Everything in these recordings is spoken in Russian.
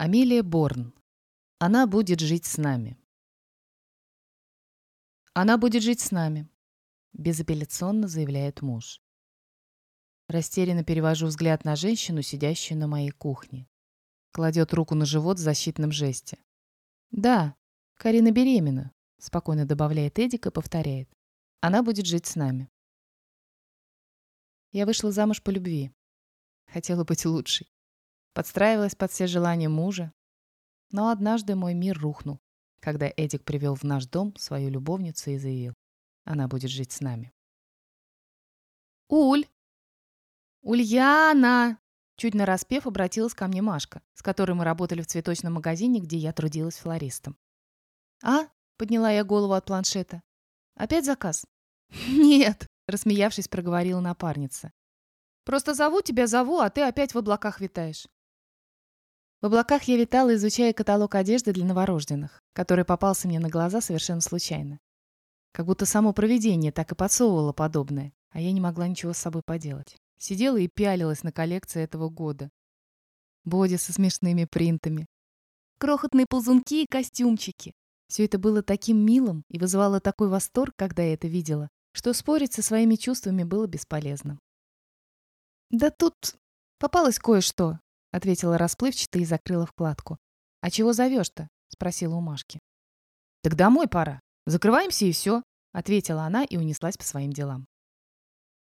Амелия Борн. Она будет жить с нами. Она будет жить с нами, безапелляционно заявляет муж. Растерянно перевожу взгляд на женщину, сидящую на моей кухне. Кладет руку на живот в защитном жесте. «Да, Карина беременна», — спокойно добавляет Эдик и повторяет. «Она будет жить с нами». Я вышла замуж по любви. Хотела быть лучшей. Подстраивалась под все желания мужа. Но однажды мой мир рухнул, когда Эдик привел в наш дом свою любовницу и заявил, она будет жить с нами. «Уль! Ульяна!» Чуть нараспев обратилась ко мне Машка, с которой мы работали в цветочном магазине, где я трудилась флористом. «А?» — подняла я голову от планшета. «Опять заказ?» «Нет!» — рассмеявшись, проговорила напарница. «Просто зову тебя, зову, а ты опять в облаках витаешь». В облаках я витала, изучая каталог одежды для новорожденных, который попался мне на глаза совершенно случайно. Как будто само провидение так и подсовывало подобное, а я не могла ничего с собой поделать. Сидела и пялилась на коллекции этого года. Боди со смешными принтами. Крохотные ползунки и костюмчики. Все это было таким милым и вызывало такой восторг, когда я это видела, что спорить со своими чувствами было бесполезно. «Да тут попалось кое-что», — ответила расплывчато и закрыла вкладку. «А чего зовешь-то?» — спросила у Машки. «Так домой пора. Закрываемся и все», — ответила она и унеслась по своим делам.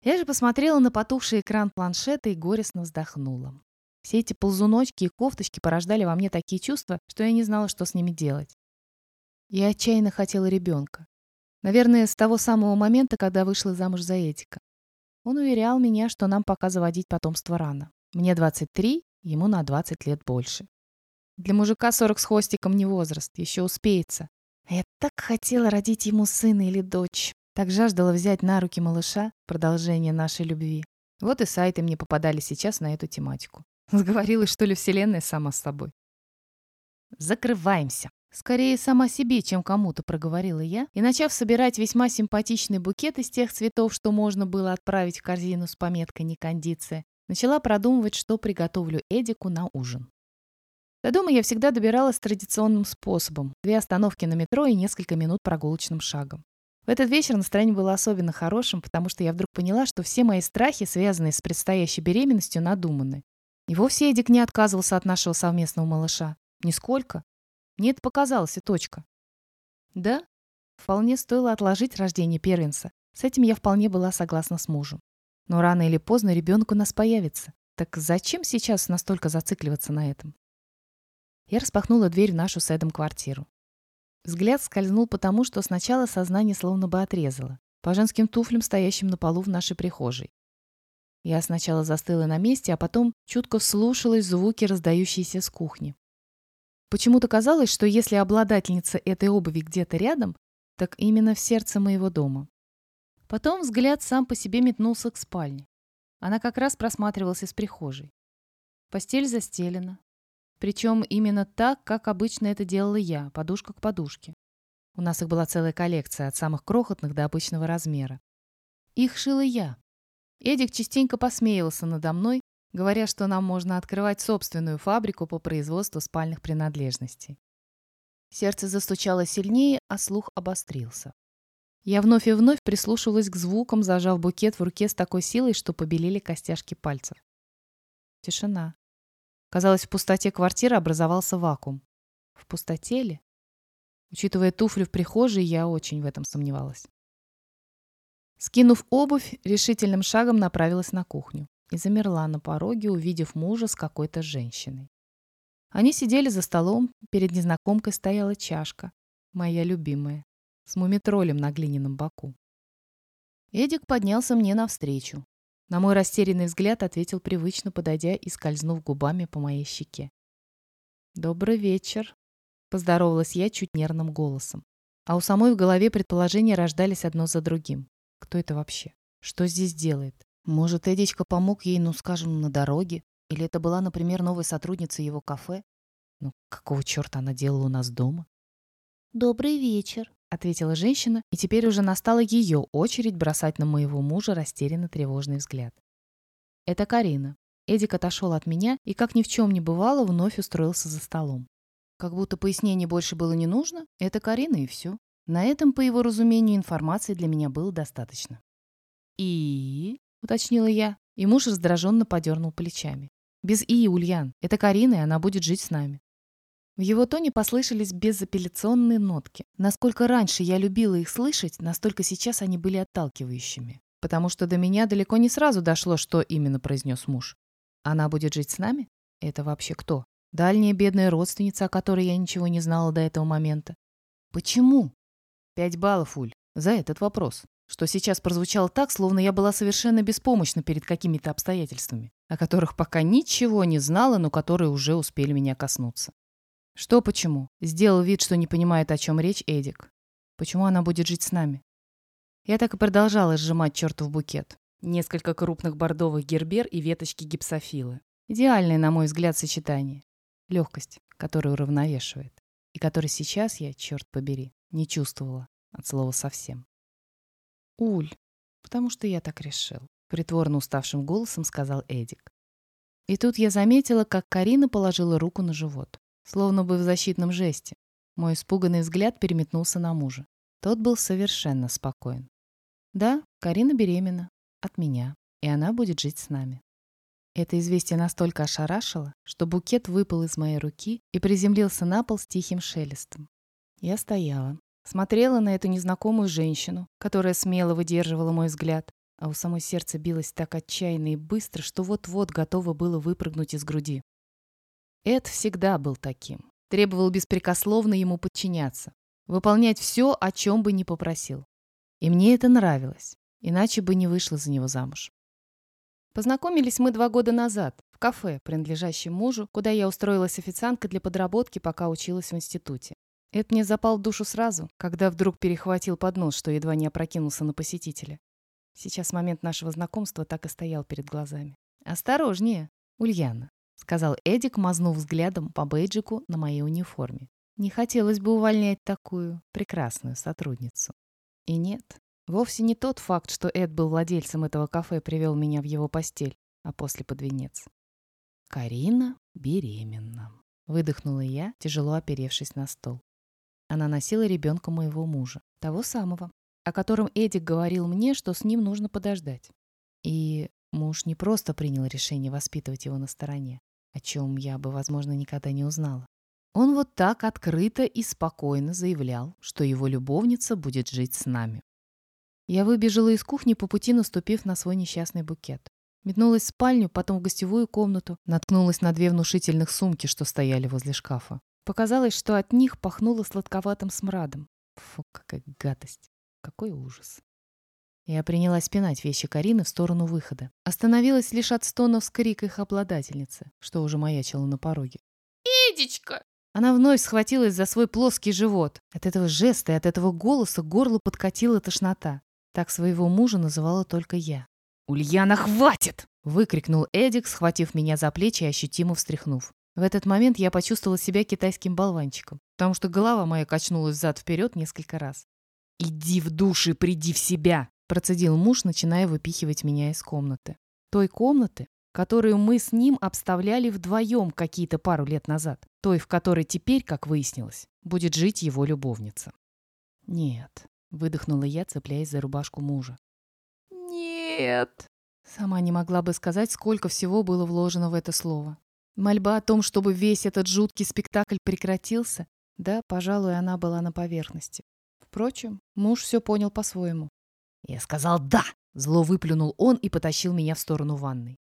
Я же посмотрела на потухший экран планшета и горестно вздохнула. Все эти ползуночки и кофточки порождали во мне такие чувства, что я не знала, что с ними делать. Я отчаянно хотела ребенка. Наверное, с того самого момента, когда вышла замуж за Этика. Он уверял меня, что нам пока заводить потомство рано. Мне 23, ему на 20 лет больше. Для мужика 40 с хвостиком не возраст, еще успеется. Я так хотела родить ему сына или дочь. Так жаждала взять на руки малыша продолжение нашей любви. Вот и сайты мне попадали сейчас на эту тематику. Сговорилась, что ли, вселенная сама с собой. Закрываемся. Скорее сама себе, чем кому-то, проговорила я, и, начав собирать весьма симпатичный букет из тех цветов, что можно было отправить в корзину с пометкой «Не кондиция», начала продумывать, что приготовлю Эдику на ужин. До дома я всегда добиралась традиционным способом. Две остановки на метро и несколько минут прогулочным шагом. В этот вечер настроение было особенно хорошим, потому что я вдруг поняла, что все мои страхи, связанные с предстоящей беременностью, надуманы. И вовсе Эдик не отказывался от нашего совместного малыша. Нисколько. Мне это показалось, и точка. Да, вполне стоило отложить рождение первенца. С этим я вполне была согласна с мужем. Но рано или поздно ребенок у нас появится. Так зачем сейчас настолько зацикливаться на этом? Я распахнула дверь в нашу с Эдом квартиру. Взгляд скользнул потому, что сначала сознание словно бы отрезало, по женским туфлям, стоящим на полу в нашей прихожей. Я сначала застыла на месте, а потом чутко вслушалась в звуки, раздающиеся с кухни. Почему-то казалось, что если обладательница этой обуви где-то рядом, так именно в сердце моего дома. Потом взгляд сам по себе метнулся к спальне. Она как раз просматривалась из прихожей. Постель застелена, причем именно так, как обычно это делала я, подушка к подушке. У нас их была целая коллекция, от самых крохотных до обычного размера. Их шила я. Эдик частенько посмеялся надо мной, говоря, что нам можно открывать собственную фабрику по производству спальных принадлежностей. Сердце застучало сильнее, а слух обострился. Я вновь и вновь прислушивалась к звукам, зажав букет в руке с такой силой, что побелели костяшки пальцев. Тишина. Казалось, в пустоте квартиры образовался вакуум. В пустоте ли? Учитывая туфли в прихожей, я очень в этом сомневалась. Скинув обувь, решительным шагом направилась на кухню и замерла на пороге, увидев мужа с какой-то женщиной. Они сидели за столом, перед незнакомкой стояла чашка, моя любимая, с мумитролем на глиняном боку. Эдик поднялся мне навстречу, на мой растерянный взгляд ответил привычно, подойдя и скользнув губами по моей щеке. «Добрый вечер», — поздоровалась я чуть нервным голосом. А у самой в голове предположения рождались одно за другим. Кто это вообще? Что здесь делает? Может, Эдичка помог ей, ну, скажем, на дороге? Или это была, например, новая сотрудница его кафе? Ну, какого черта она делала у нас дома? «Добрый вечер», ответила женщина, и теперь уже настала ее очередь бросать на моего мужа растерянно тревожный взгляд. «Это Карина», Эдик отошел от меня и, как ни в чем не бывало, вновь устроился за столом. Как будто пояснений больше было не нужно, это Карина и все. На этом, по его разумению, информации для меня было достаточно. «И?» — уточнила я, и муж раздраженно подернул плечами. «Без «и», Ульян. Это Карина, и она будет жить с нами». В его тоне послышались безапелляционные нотки. Насколько раньше я любила их слышать, настолько сейчас они были отталкивающими. Потому что до меня далеко не сразу дошло, что именно произнес муж. Она будет жить с нами? Это вообще кто? Дальняя бедная родственница, о которой я ничего не знала до этого момента. Почему? Пять баллов, Уль, за этот вопрос. Что сейчас прозвучало так, словно я была совершенно беспомощна перед какими-то обстоятельствами, о которых пока ничего не знала, но которые уже успели меня коснуться. Что почему? Сделал вид, что не понимает, о чем речь Эдик. Почему она будет жить с нами? Я так и продолжала сжимать чертов букет. Несколько крупных бордовых гербер и веточки гипсофилы. Идеальное, на мой взгляд, сочетание. Легкость, которая уравновешивает. И которой сейчас я, черт побери, не чувствовала от слова совсем. «Уль, потому что я так решил», — притворно уставшим голосом сказал Эдик. И тут я заметила, как Карина положила руку на живот, словно бы в защитном жесте. Мой испуганный взгляд переметнулся на мужа. Тот был совершенно спокоен. «Да, Карина беременна. От меня. И она будет жить с нами». Это известие настолько ошарашило, что букет выпал из моей руки и приземлился на пол с тихим шелестом. Я стояла, смотрела на эту незнакомую женщину, которая смело выдерживала мой взгляд, а у самой сердце билось так отчаянно и быстро, что вот-вот готово было выпрыгнуть из груди. Эд всегда был таким. Требовал беспрекословно ему подчиняться, выполнять все, о чем бы ни попросил. И мне это нравилось, иначе бы не вышла за него замуж. Познакомились мы два года назад в кафе, принадлежащем мужу, куда я устроилась официанткой для подработки, пока училась в институте. Это мне запал в душу сразу, когда вдруг перехватил поднос, что едва не опрокинулся на посетителя. Сейчас момент нашего знакомства так и стоял перед глазами. «Осторожнее, Ульяна», — сказал Эдик, мазнув взглядом по бейджику на моей униформе. «Не хотелось бы увольнять такую прекрасную сотрудницу». И нет, Вовсе не тот факт, что Эд был владельцем этого кафе, привел меня в его постель, а после под венец. Карина беременна. Выдохнула я, тяжело оперевшись на стол. Она носила ребенка моего мужа, того самого, о котором Эдик говорил мне, что с ним нужно подождать. И муж не просто принял решение воспитывать его на стороне, о чем я бы, возможно, никогда не узнала. Он вот так открыто и спокойно заявлял, что его любовница будет жить с нами. Я выбежала из кухни по пути, наступив на свой несчастный букет. Метнулась в спальню, потом в гостевую комнату, наткнулась на две внушительных сумки, что стояли возле шкафа. Показалось, что от них пахнуло сладковатым смрадом. Фу, какая гадость. Какой ужас. Я принялась пинать вещи Карины в сторону выхода. Остановилась лишь от стонов с крик их обладательницы, что уже маячила на пороге. «Эдичка!» Она вновь схватилась за свой плоский живот. От этого жеста и от этого голоса горло подкатила тошнота. Так своего мужа называла только я. «Ульяна, хватит!» — выкрикнул Эдик, схватив меня за плечи и ощутимо встряхнув. В этот момент я почувствовала себя китайским болванчиком, потому что голова моя качнулась зад-вперед несколько раз. «Иди в душ и приди в себя!» — процедил муж, начиная выпихивать меня из комнаты. Той комнаты, которую мы с ним обставляли вдвоем какие-то пару лет назад. Той, в которой теперь, как выяснилось, будет жить его любовница. Нет, Выдохнула я, цепляясь за рубашку мужа. «Нет!» Сама не могла бы сказать, сколько всего было вложено в это слово. Мольба о том, чтобы весь этот жуткий спектакль прекратился, да, пожалуй, она была на поверхности. Впрочем, муж все понял по-своему. Я сказал «да!» Зло выплюнул он и потащил меня в сторону ванной.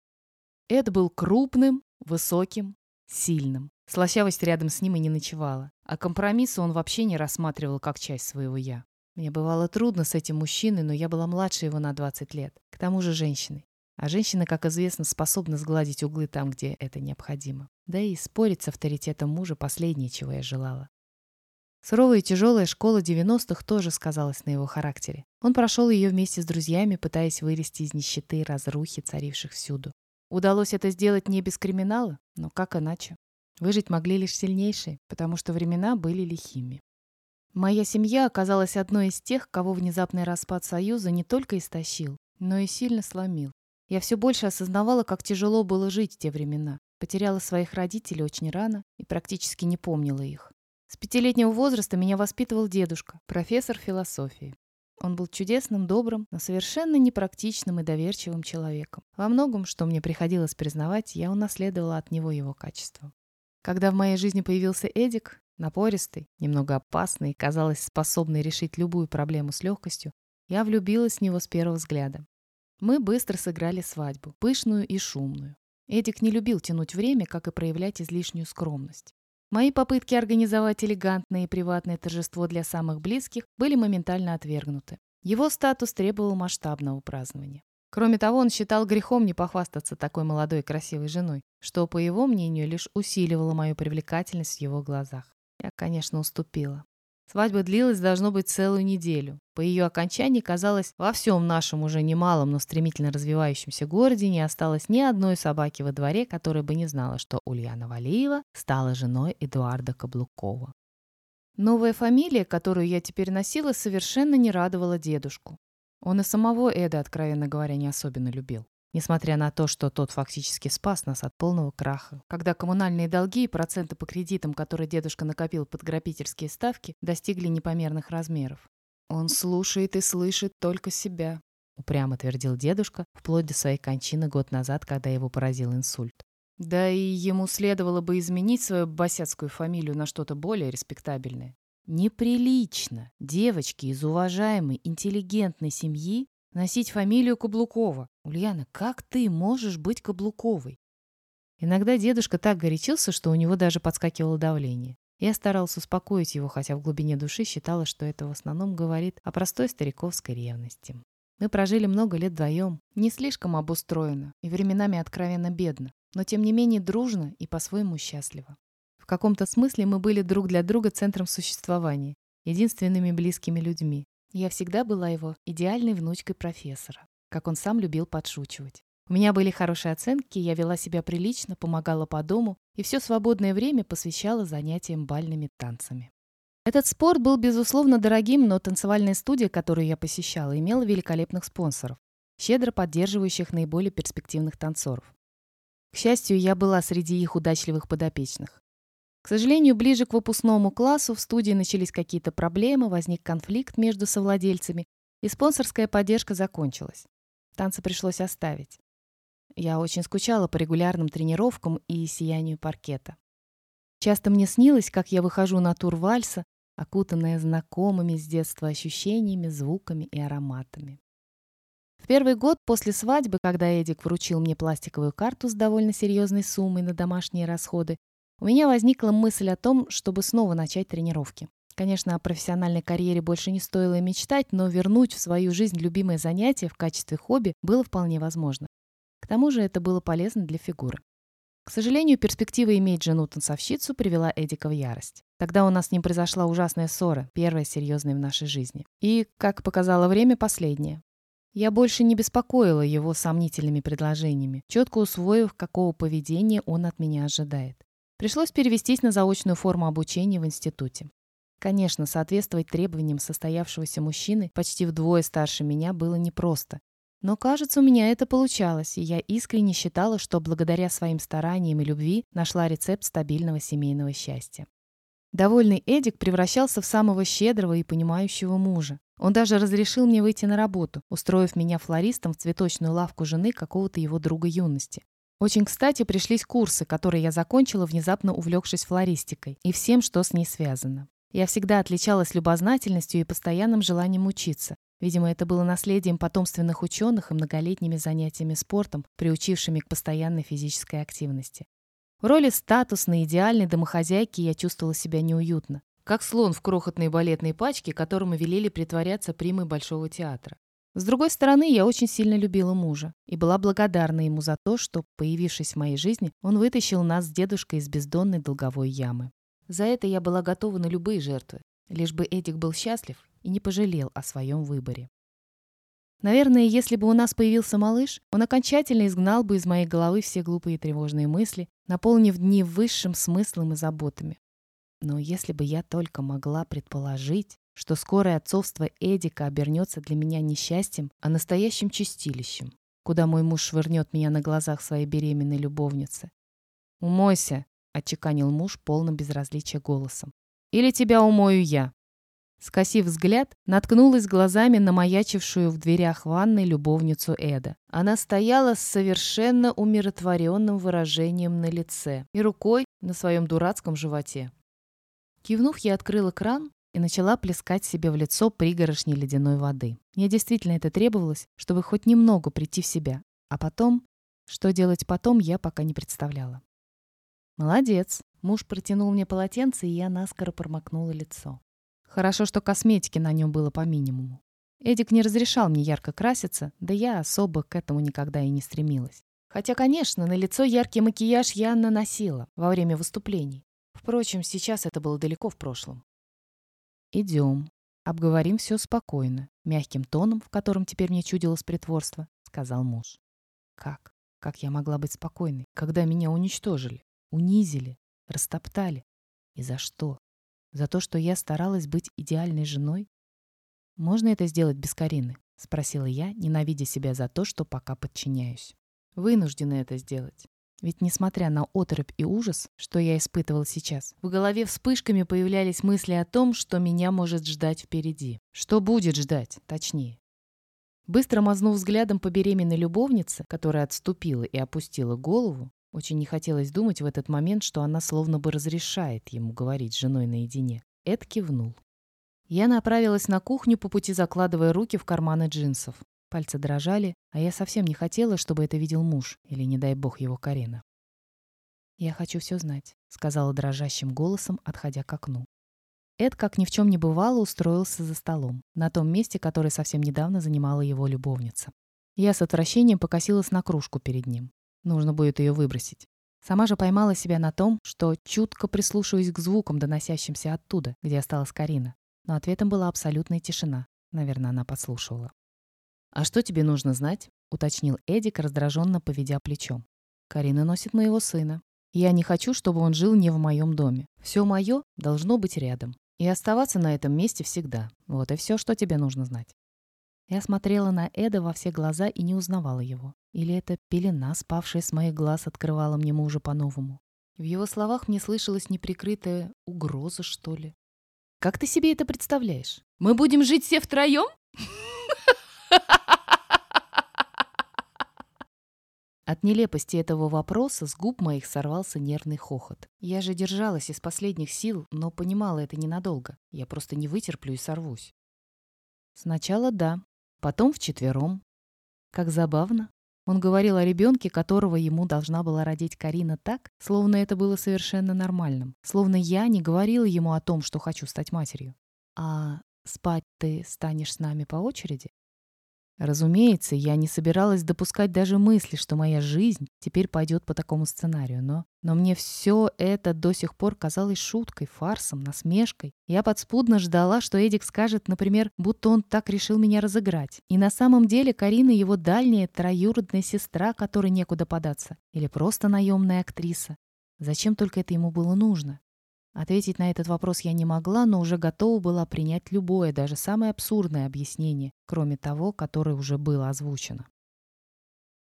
Эд был крупным, высоким, сильным. Слащавость рядом с ним и не ночевала. А компромиссы он вообще не рассматривал как часть своего «я». Мне бывало трудно с этим мужчиной, но я была младше его на 20 лет. К тому же женщиной. А женщина, как известно, способна сгладить углы там, где это необходимо. Да и спорить с авторитетом мужа – последнее, чего я желала. Суровая и тяжелая школа 90-х тоже сказалась на его характере. Он прошел ее вместе с друзьями, пытаясь вырасти из нищеты и разрухи, царивших всюду. Удалось это сделать не без криминала, но как иначе? Выжить могли лишь сильнейшие, потому что времена были лихими. Моя семья оказалась одной из тех, кого внезапный распад Союза не только истощил, но и сильно сломил. Я все больше осознавала, как тяжело было жить в те времена. Потеряла своих родителей очень рано и практически не помнила их. С пятилетнего возраста меня воспитывал дедушка, профессор философии. Он был чудесным, добрым, но совершенно непрактичным и доверчивым человеком. Во многом, что мне приходилось признавать, я унаследовала от него его качество. Когда в моей жизни появился Эдик, напористый, немного опасный казалось, способный решить любую проблему с легкостью, я влюбилась в него с первого взгляда. Мы быстро сыграли свадьбу, пышную и шумную. Эдик не любил тянуть время, как и проявлять излишнюю скромность. Мои попытки организовать элегантное и приватное торжество для самых близких были моментально отвергнуты. Его статус требовал масштабного празднования. Кроме того, он считал грехом не похвастаться такой молодой и красивой женой, что, по его мнению, лишь усиливало мою привлекательность в его глазах. Я, конечно, уступила. Свадьба длилась, должно быть, целую неделю. По ее окончании, казалось, во всем нашем уже немалом, но стремительно развивающемся городе не осталось ни одной собаки во дворе, которая бы не знала, что Ульяна Валиева стала женой Эдуарда Каблукова. Новая фамилия, которую я теперь носила, совершенно не радовала дедушку. Он и самого Эда, откровенно говоря, не особенно любил. Несмотря на то, что тот фактически спас нас от полного краха. Когда коммунальные долги и проценты по кредитам, которые дедушка накопил под грабительские ставки, достигли непомерных размеров. «Он слушает и слышит только себя», — упрямо твердил дедушка, вплоть до своей кончины год назад, когда его поразил инсульт. Да и ему следовало бы изменить свою басяцкую фамилию на что-то более респектабельное. Неприлично девочке из уважаемой, интеллигентной семьи носить фамилию Каблукова. Ульяна, как ты можешь быть Каблуковой? Иногда дедушка так горячился, что у него даже подскакивало давление. Я старался успокоить его, хотя в глубине души считала, что это в основном говорит о простой стариковской ревности. Мы прожили много лет вдвоем, не слишком обустроено и временами откровенно бедно, но тем не менее дружно и по-своему счастливо. В каком-то смысле мы были друг для друга центром существования, единственными близкими людьми, я всегда была его идеальной внучкой профессора, как он сам любил подшучивать. У меня были хорошие оценки, я вела себя прилично, помогала по дому и все свободное время посвящала занятиям бальными танцами. Этот спорт был, безусловно, дорогим, но танцевальная студия, которую я посещала, имела великолепных спонсоров, щедро поддерживающих наиболее перспективных танцоров. К счастью, я была среди их удачливых подопечных. К сожалению, ближе к выпускному классу в студии начались какие-то проблемы, возник конфликт между совладельцами, и спонсорская поддержка закончилась. Танцы пришлось оставить. Я очень скучала по регулярным тренировкам и сиянию паркета. Часто мне снилось, как я выхожу на тур вальса, окутанная знакомыми с детства ощущениями, звуками и ароматами. В первый год после свадьбы, когда Эдик вручил мне пластиковую карту с довольно серьезной суммой на домашние расходы, у меня возникла мысль о том, чтобы снова начать тренировки. Конечно, о профессиональной карьере больше не стоило и мечтать, но вернуть в свою жизнь любимое занятие в качестве хобби было вполне возможно. К тому же это было полезно для фигуры. К сожалению, перспектива иметь жену-танцовщицу привела Эдика в ярость. Тогда у нас с ним произошла ужасная ссора, первая серьезная в нашей жизни. И, как показало время, последняя. Я больше не беспокоила его сомнительными предложениями, четко усвоив, какого поведения он от меня ожидает. Пришлось перевестись на заочную форму обучения в институте. Конечно, соответствовать требованиям состоявшегося мужчины почти вдвое старше меня было непросто. Но, кажется, у меня это получалось, и я искренне считала, что благодаря своим стараниям и любви нашла рецепт стабильного семейного счастья. Довольный Эдик превращался в самого щедрого и понимающего мужа. Он даже разрешил мне выйти на работу, устроив меня флористом в цветочную лавку жены какого-то его друга юности. Очень кстати пришлись курсы, которые я закончила, внезапно увлекшись флористикой и всем, что с ней связано. Я всегда отличалась любознательностью и постоянным желанием учиться. Видимо, это было наследием потомственных ученых и многолетними занятиями спортом, приучившими к постоянной физической активности. В роли статусной, идеальной домохозяйки я чувствовала себя неуютно, как слон в крохотной балетной пачке, которому велели притворяться примой Большого театра. С другой стороны, я очень сильно любила мужа и была благодарна ему за то, что, появившись в моей жизни, он вытащил нас с дедушкой из бездонной долговой ямы. За это я была готова на любые жертвы, лишь бы Эдик был счастлив и не пожалел о своем выборе. Наверное, если бы у нас появился малыш, он окончательно изгнал бы из моей головы все глупые и тревожные мысли, наполнив дни высшим смыслом и заботами. Но если бы я только могла предположить, что скорое отцовство Эдика обернется для меня не счастьем, а настоящим чистилищем, куда мой муж швырнет меня на глазах своей беременной любовницы. «Умойся», — отчеканил муж полным безразличия голосом. «Или тебя умою я». Скосив взгляд, наткнулась глазами на маячившую в дверях ванной любовницу Эда. Она стояла с совершенно умиротворенным выражением на лице и рукой на своем дурацком животе. Кивнув, я открыла кран и начала плескать себе в лицо пригорошни ледяной воды. Мне действительно это требовалось, чтобы хоть немного прийти в себя. А потом... Что делать потом, я пока не представляла. «Молодец!» Муж протянул мне полотенце, и я наскоро промокнула лицо. Хорошо, что косметики на нем было по минимуму. Эдик не разрешал мне ярко краситься, да я особо к этому никогда и не стремилась. Хотя, конечно, на лицо яркий макияж я наносила во время выступлений. Впрочем, сейчас это было далеко в прошлом. «Идем. Обговорим все спокойно», — мягким тоном, в котором теперь мне чудилось притворство, сказал муж. «Как? Как я могла быть спокойной, когда меня уничтожили, унизили, растоптали? И за что? За то, что я старалась быть идеальной женой? Можно это сделать без Карины?» — спросила я, ненавидя себя за то, что пока подчиняюсь. «Вынуждена это сделать. Ведь несмотря на оторопь и ужас, что я испытывал сейчас, в голове вспышками появлялись мысли о том, что меня может ждать впереди. Что будет ждать, точнее. Быстро мазнув взглядом по беременной любовнице, которая отступила и опустила голову, очень не хотелось думать в этот момент, что она словно бы разрешает ему говорить с женой наедине. Эд кивнул. Я направилась на кухню, по пути закладывая руки в карманы джинсов. Пальцы дрожали, а я совсем не хотела, чтобы это видел муж, или, не дай бог, его Карина. «Я хочу все знать», — сказала дрожащим голосом, отходя к окну. Эд, как ни в чем не бывало, устроился за столом, на том месте, которое совсем недавно занимала его любовница. Я с отвращением покосилась на кружку перед ним. Нужно будет ее выбросить. Сама же поймала себя на том, что чутко прислушиваюсь к звукам, доносящимся оттуда, где осталась Карина. Но ответом была абсолютная тишина. Наверное, она подслушивала. «А что тебе нужно знать?» — уточнил Эдик, раздраженно поведя плечом. «Карина носит моего сына. Я не хочу, чтобы он жил не в моем доме. Все мое должно быть рядом. И оставаться на этом месте всегда. Вот и все, что тебе нужно знать». Я смотрела на Эда во все глаза и не узнавала его. Или эта пелена, спавшая с моих глаз, открывала мне мужа по-новому. В его словах мне слышалась неприкрытая угроза, что ли. «Как ты себе это представляешь? Мы будем жить все втроем?» От нелепости этого вопроса с губ моих сорвался нервный хохот. Я же держалась из последних сил, но понимала это ненадолго. Я просто не вытерплю и сорвусь. Сначала да, потом вчетвером. Как забавно. Он говорил о ребенке, которого ему должна была родить Карина так, словно это было совершенно нормальным. Словно я не говорила ему о том, что хочу стать матерью. А спать ты станешь с нами по очереди? Разумеется, я не собиралась допускать даже мысли, что моя жизнь теперь пойдет по такому сценарию, но, но мне все это до сих пор казалось шуткой, фарсом, насмешкой. Я подспудно ждала, что Эдик скажет, например, будто он так решил меня разыграть. И на самом деле Карина его дальняя троюродная сестра, которой некуда податься. Или просто наемная актриса. Зачем только это ему было нужно? Ответить на этот вопрос я не могла, но уже готова была принять любое, даже самое абсурдное объяснение, кроме того, которое уже было озвучено.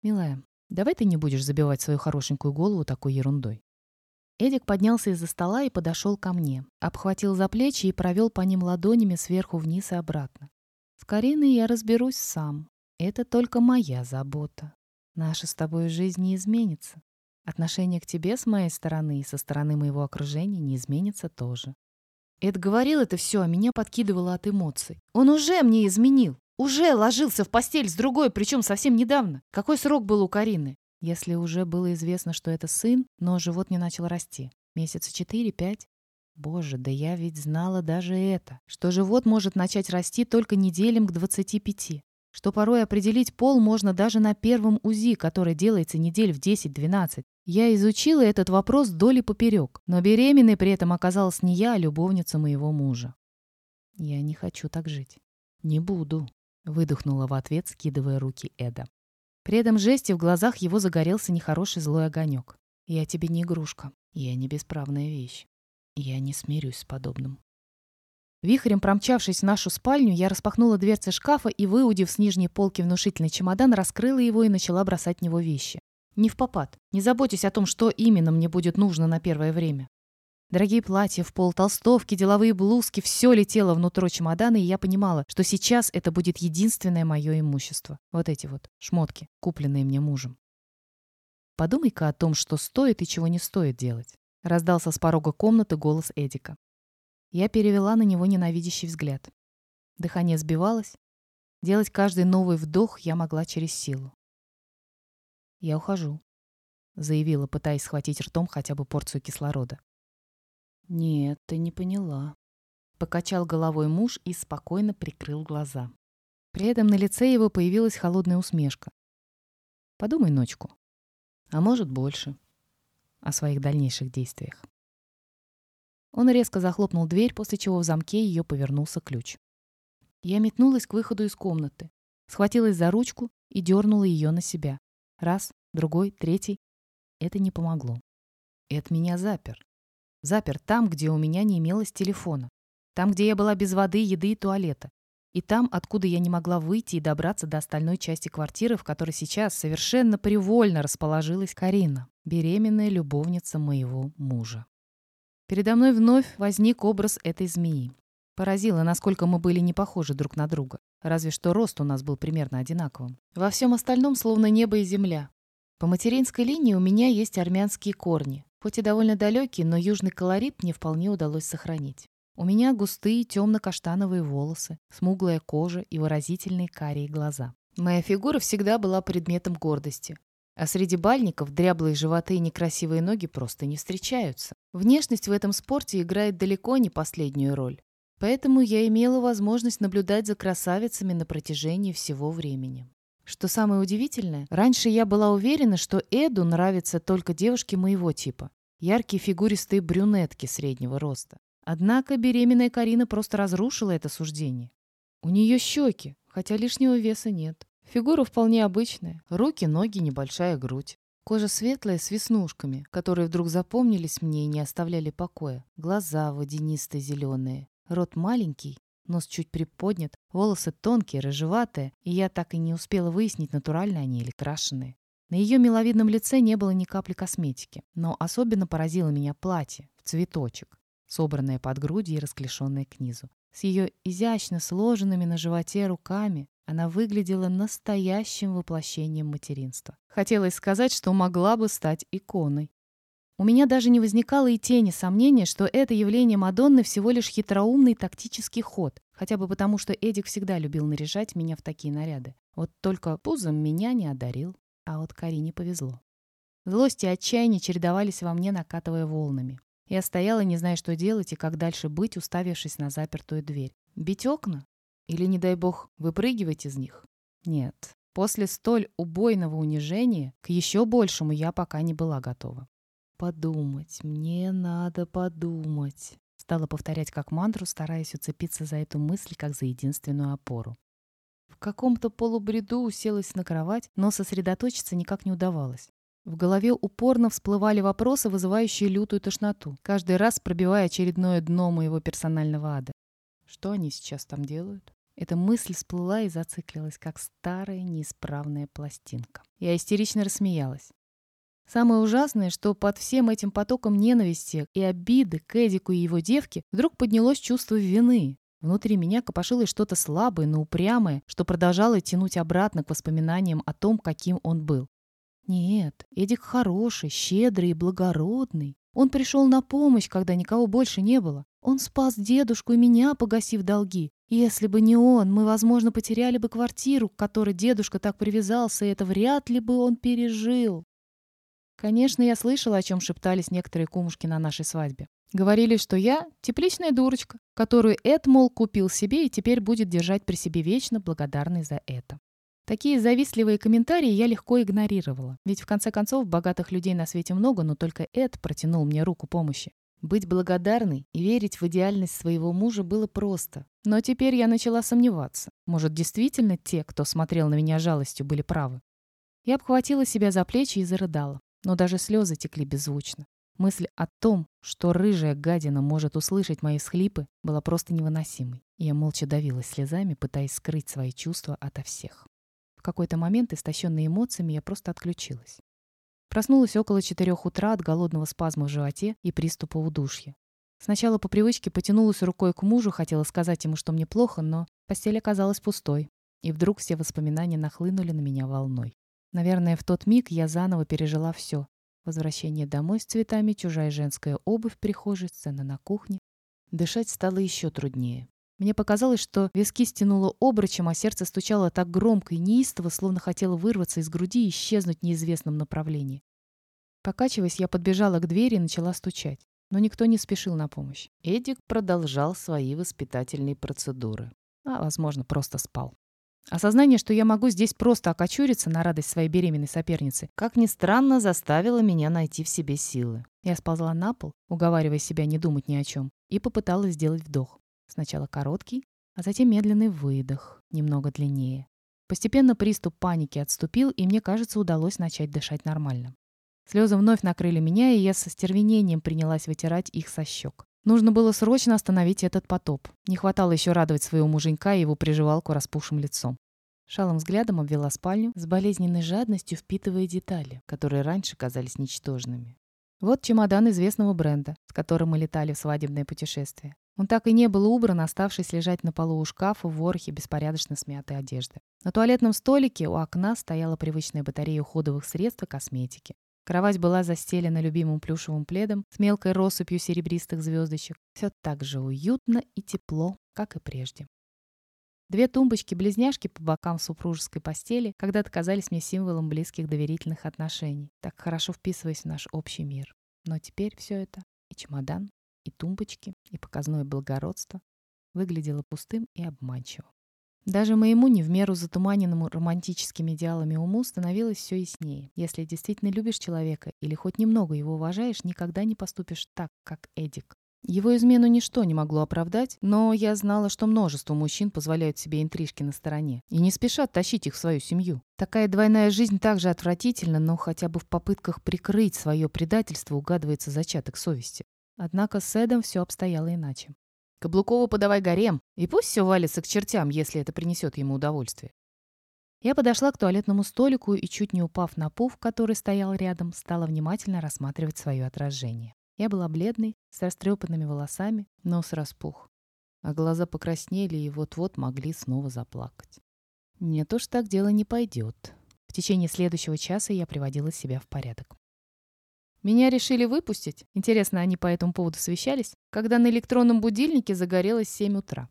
«Милая, давай ты не будешь забивать свою хорошенькую голову такой ерундой». Эдик поднялся из-за стола и подошел ко мне, обхватил за плечи и провел по ним ладонями сверху вниз и обратно. «С Кариной я разберусь сам. Это только моя забота. Наша с тобой жизнь не изменится. Отношение к тебе с моей стороны и со стороны моего окружения не изменится тоже. Эд говорил это все, а меня подкидывало от эмоций. Он уже мне изменил. Уже ложился в постель с другой, причем совсем недавно. Какой срок был у Карины? Если уже было известно, что это сын, но живот не начал расти. Месяца четыре-пять. Боже, да я ведь знала даже это, что живот может начать расти только неделям к 25, что порой определить пол можно даже на первом УЗИ, который делается недель в 10-12. Я изучила этот вопрос доли поперек, но беременной при этом оказалась не я, а любовница моего мужа. Я не хочу так жить. Не буду, выдохнула в ответ, скидывая руки Эда. При этом жесте в глазах его загорелся нехороший злой огонек. Я тебе не игрушка. Я не бесправная вещь. Я не смирюсь с подобным. Вихрем промчавшись в нашу спальню, я распахнула дверцы шкафа и, выудив с нижней полки внушительный чемодан, раскрыла его и начала бросать в него вещи. Не в попад. Не заботьтесь о том, что именно мне будет нужно на первое время. Дорогие платья в пол, толстовки, деловые блузки – все летело внутрь чемодана, и я понимала, что сейчас это будет единственное мое имущество. Вот эти вот шмотки, купленные мне мужем. Подумай-ка о том, что стоит и чего не стоит делать. Раздался с порога комнаты голос Эдика. Я перевела на него ненавидящий взгляд. Дыхание сбивалось. Делать каждый новый вдох я могла через силу. «Я ухожу», — заявила, пытаясь схватить ртом хотя бы порцию кислорода. «Нет, ты не поняла», — покачал головой муж и спокойно прикрыл глаза. При этом на лице его появилась холодная усмешка. «Подумай ночку. А может, больше. О своих дальнейших действиях». Он резко захлопнул дверь, после чего в замке ее повернулся ключ. Я метнулась к выходу из комнаты, схватилась за ручку и дернула ее на себя. Раз, другой, третий. Это не помогло. Эд меня запер. Запер там, где у меня не имелось телефона. Там, где я была без воды, еды и туалета. И там, откуда я не могла выйти и добраться до остальной части квартиры, в которой сейчас совершенно привольно расположилась Карина, беременная любовница моего мужа. Передо мной вновь возник образ этой змеи. Поразило, насколько мы были не похожи друг на друга. Разве что рост у нас был примерно одинаковым. Во всем остальном словно небо и земля. По материнской линии у меня есть армянские корни. Хоть и довольно далекие, но южный колорит мне вполне удалось сохранить. У меня густые темно-каштановые волосы, смуглая кожа и выразительные карие глаза. Моя фигура всегда была предметом гордости. А среди бальников дряблые животы и некрасивые ноги просто не встречаются. Внешность в этом спорте играет далеко не последнюю роль. Поэтому я имела возможность наблюдать за красавицами на протяжении всего времени. Что самое удивительное, раньше я была уверена, что Эду нравятся только девушки моего типа. Яркие фигуристые брюнетки среднего роста. Однако беременная Карина просто разрушила это суждение. У нее щеки, хотя лишнего веса нет. Фигура вполне обычная. Руки, ноги, небольшая грудь. Кожа светлая, с веснушками, которые вдруг запомнились мне и не оставляли покоя. Глаза водянисто-зеленые. Рот маленький, нос чуть приподнят, волосы тонкие, рыжеватые, и я так и не успела выяснить, натуральны они или крашеные. На ее миловидном лице не было ни капли косметики, но особенно поразило меня платье в цветочек, собранное под грудью и расклешенное к низу. С ее изящно сложенными на животе руками она выглядела настоящим воплощением материнства. Хотелось сказать, что могла бы стать иконой. У меня даже не возникало и тени сомнения, что это явление Мадонны всего лишь хитроумный тактический ход, хотя бы потому, что Эдик всегда любил наряжать меня в такие наряды. Вот только пузом меня не одарил, а вот Карине повезло. Злость и отчаяние чередовались во мне, накатывая волнами. Я стояла, не зная, что делать и как дальше быть, уставившись на запертую дверь. Бить окна? Или, не дай бог, выпрыгивать из них? Нет. После столь убойного унижения к еще большему я пока не была готова. «Подумать, мне надо подумать», — стала повторять как мантру, стараясь уцепиться за эту мысль как за единственную опору. В каком-то полубреду уселась на кровать, но сосредоточиться никак не удавалось. В голове упорно всплывали вопросы, вызывающие лютую тошноту, каждый раз пробивая очередное дно моего персонального ада. Что они сейчас там делают? Эта мысль всплыла и зациклилась, как старая неисправная пластинка. Я истерично рассмеялась. Самое ужасное, что под всем этим потоком ненависти и обиды к Эдику и его девке вдруг поднялось чувство вины. Внутри меня копошилось что-то слабое, но упрямое, что продолжало тянуть обратно к воспоминаниям о том, каким он был. Нет, Эдик хороший, щедрый и благородный. Он пришел на помощь, когда никого больше не было. Он спас дедушку и меня, погасив долги. Если бы не он, мы, возможно, потеряли бы квартиру, к которой дедушка так привязался, и это вряд ли бы он пережил. Конечно, я слышала, о чем шептались некоторые кумушки на нашей свадьбе. Говорили, что я тепличная дурочка, которую Эд, мол, купил себе и теперь будет держать при себе вечно, благодарный за это. Такие завистливые комментарии я легко игнорировала, ведь в конце концов богатых людей на свете много, но только Эд протянул мне руку помощи. Быть благодарной и верить в идеальность своего мужа было просто. Но теперь я начала сомневаться. Может, действительно те, кто смотрел на меня жалостью, были правы? Я обхватила себя за плечи и зарыдала. Но даже слезы текли беззвучно. Мысль о том, что рыжая гадина может услышать мои всхлипы, была просто невыносимой. Я молча давилась слезами, пытаясь скрыть свои чувства ото всех. В какой-то момент, истощенной эмоциями, я просто отключилась. Проснулась около четырех утра от голодного спазма в животе и приступа удушья. Сначала по привычке потянулась рукой к мужу, хотела сказать ему, что мне плохо, но постель оказалась пустой. И вдруг все воспоминания нахлынули на меня волной. Наверное, в тот миг я заново пережила все. Возвращение домой с цветами, чужая женская обувь в прихожей, сцена на кухне. Дышать стало еще труднее. Мне показалось, что виски стянуло обручем, а сердце стучало так громко и неистово, словно хотело вырваться из груди и исчезнуть в неизвестном направлении. Покачиваясь, я подбежала к двери и начала стучать но никто не спешил на помощь. Эдик продолжал свои воспитательные процедуры. А, возможно, просто спал. Осознание, что я могу здесь просто окочуриться на радость своей беременной соперницы, как ни странно, заставило меня найти в себе силы. Я сползла на пол, уговаривая себя не думать ни о чем, и попыталась сделать вдох. Сначала короткий, а затем медленный выдох, немного длиннее. Постепенно приступ паники отступил, и мне кажется, удалось начать дышать нормально. Слезы вновь накрыли меня, и я со стервенением принялась вытирать их со щек. Нужно было срочно остановить этот потоп. Не хватало еще радовать своего муженька и его приживалку распухшим лицом. Шалом взглядом обвела спальню, с болезненной жадностью впитывая детали, которые раньше казались ничтожными. Вот чемодан известного бренда, с которым мы летали в свадебное путешествие. Он так и не был убран, оставшись лежать на полу у шкафа в ворохе беспорядочно смятой одежды. На туалетном столике у окна стояла привычная батарея уходовых средств и косметики. Кровать была застелена любимым плюшевым пледом с мелкой россыпью серебристых звездочек. Все так же уютно и тепло, как и прежде. Две тумбочки-близняшки по бокам супружеской постели когда-то казались мне символом близких доверительных отношений, так хорошо вписываясь в наш общий мир. Но теперь все это, и чемодан, и тумбочки, и показное благородство, выглядело пустым и обманчивым. Даже моему не в меру затуманенному романтическими идеалами уму становилось все яснее. Если действительно любишь человека или хоть немного его уважаешь, никогда не поступишь так, как Эдик. Его измену ничто не могло оправдать, но я знала, что множество мужчин позволяют себе интрижки на стороне и не спешат тащить их в свою семью. Такая двойная жизнь также отвратительна, но хотя бы в попытках прикрыть свое предательство угадывается зачаток совести. Однако с Эдом все обстояло иначе. Каблукову подавай гарем, и пусть все валится к чертям, если это принесет ему удовольствие. Я подошла к туалетному столику и, чуть не упав на пуф, который стоял рядом, стала внимательно рассматривать свое отражение. Я была бледной, с растрепанными волосами, нос распух, а глаза покраснели и вот-вот могли снова заплакать. Нет уж так дело не пойдет. В течение следующего часа я приводила себя в порядок. Меня решили выпустить. Интересно, они по этому поводу совещались? Когда на электронном будильнике загорелось 7 утра.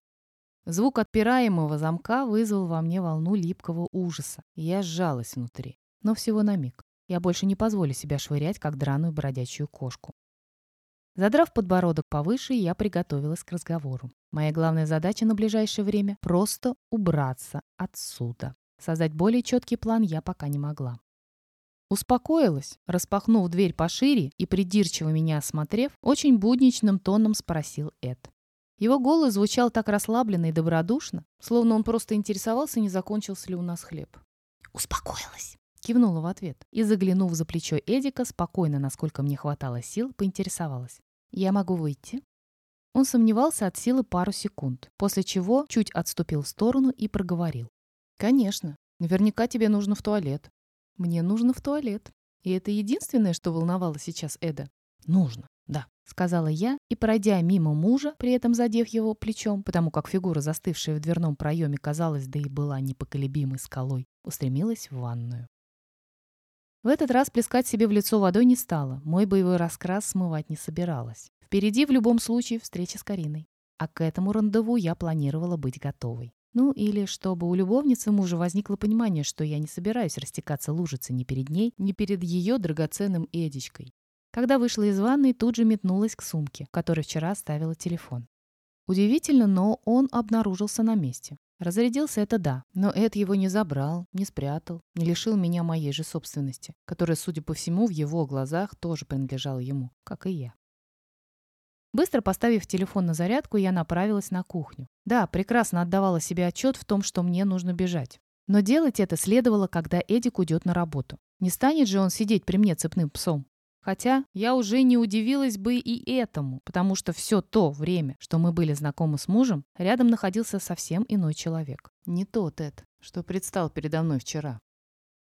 Звук отпираемого замка вызвал во мне волну липкого ужаса. Я сжалась внутри. Но всего на миг. Я больше не позволю себя швырять, как драную бродячую кошку. Задрав подбородок повыше, я приготовилась к разговору. Моя главная задача на ближайшее время — просто убраться отсюда. Создать более четкий план я пока не могла. Успокоилась, распахнув дверь пошире и придирчиво меня осмотрев, очень будничным тоном спросил Эд. Его голос звучал так расслабленно и добродушно, словно он просто интересовался, не закончился ли у нас хлеб. «Успокоилась», — кивнула в ответ и, заглянув за плечо Эдика, спокойно, насколько мне хватало сил, поинтересовалась. «Я могу выйти?» Он сомневался от силы пару секунд, после чего чуть отступил в сторону и проговорил. «Конечно. Наверняка тебе нужно в туалет. Мне нужно в туалет. И это единственное, что волновало сейчас Эда. Нужно, да, сказала я, и, пройдя мимо мужа, при этом задев его плечом, потому как фигура, застывшая в дверном проеме, казалась, да и была непоколебимой скалой, устремилась в ванную. В этот раз плескать себе в лицо водой не стала, мой боевой раскрас смывать не собиралась. Впереди в любом случае встреча с Кариной. А к этому рандеву я планировала быть готовой. Ну, или чтобы у любовницы мужа возникло понимание, что я не собираюсь растекаться лужицей ни перед ней, ни перед ее драгоценным Эдичкой. Когда вышла из ванной, тут же метнулась к сумке, в которой вчера оставила телефон. Удивительно, но он обнаружился на месте. Разрядился это да, но Эд его не забрал, не спрятал, не лишил меня моей же собственности, которая, судя по всему, в его глазах тоже принадлежала ему, как и я. Быстро поставив телефон на зарядку, я направилась на кухню. Да, прекрасно отдавала себе отчет в том, что мне нужно бежать. Но делать это следовало, когда Эдик уйдет на работу. Не станет же он сидеть при мне цепным псом. Хотя я уже не удивилась бы и этому, потому что все то время, что мы были знакомы с мужем, рядом находился совсем иной человек. Не тот Эд, что предстал передо мной вчера.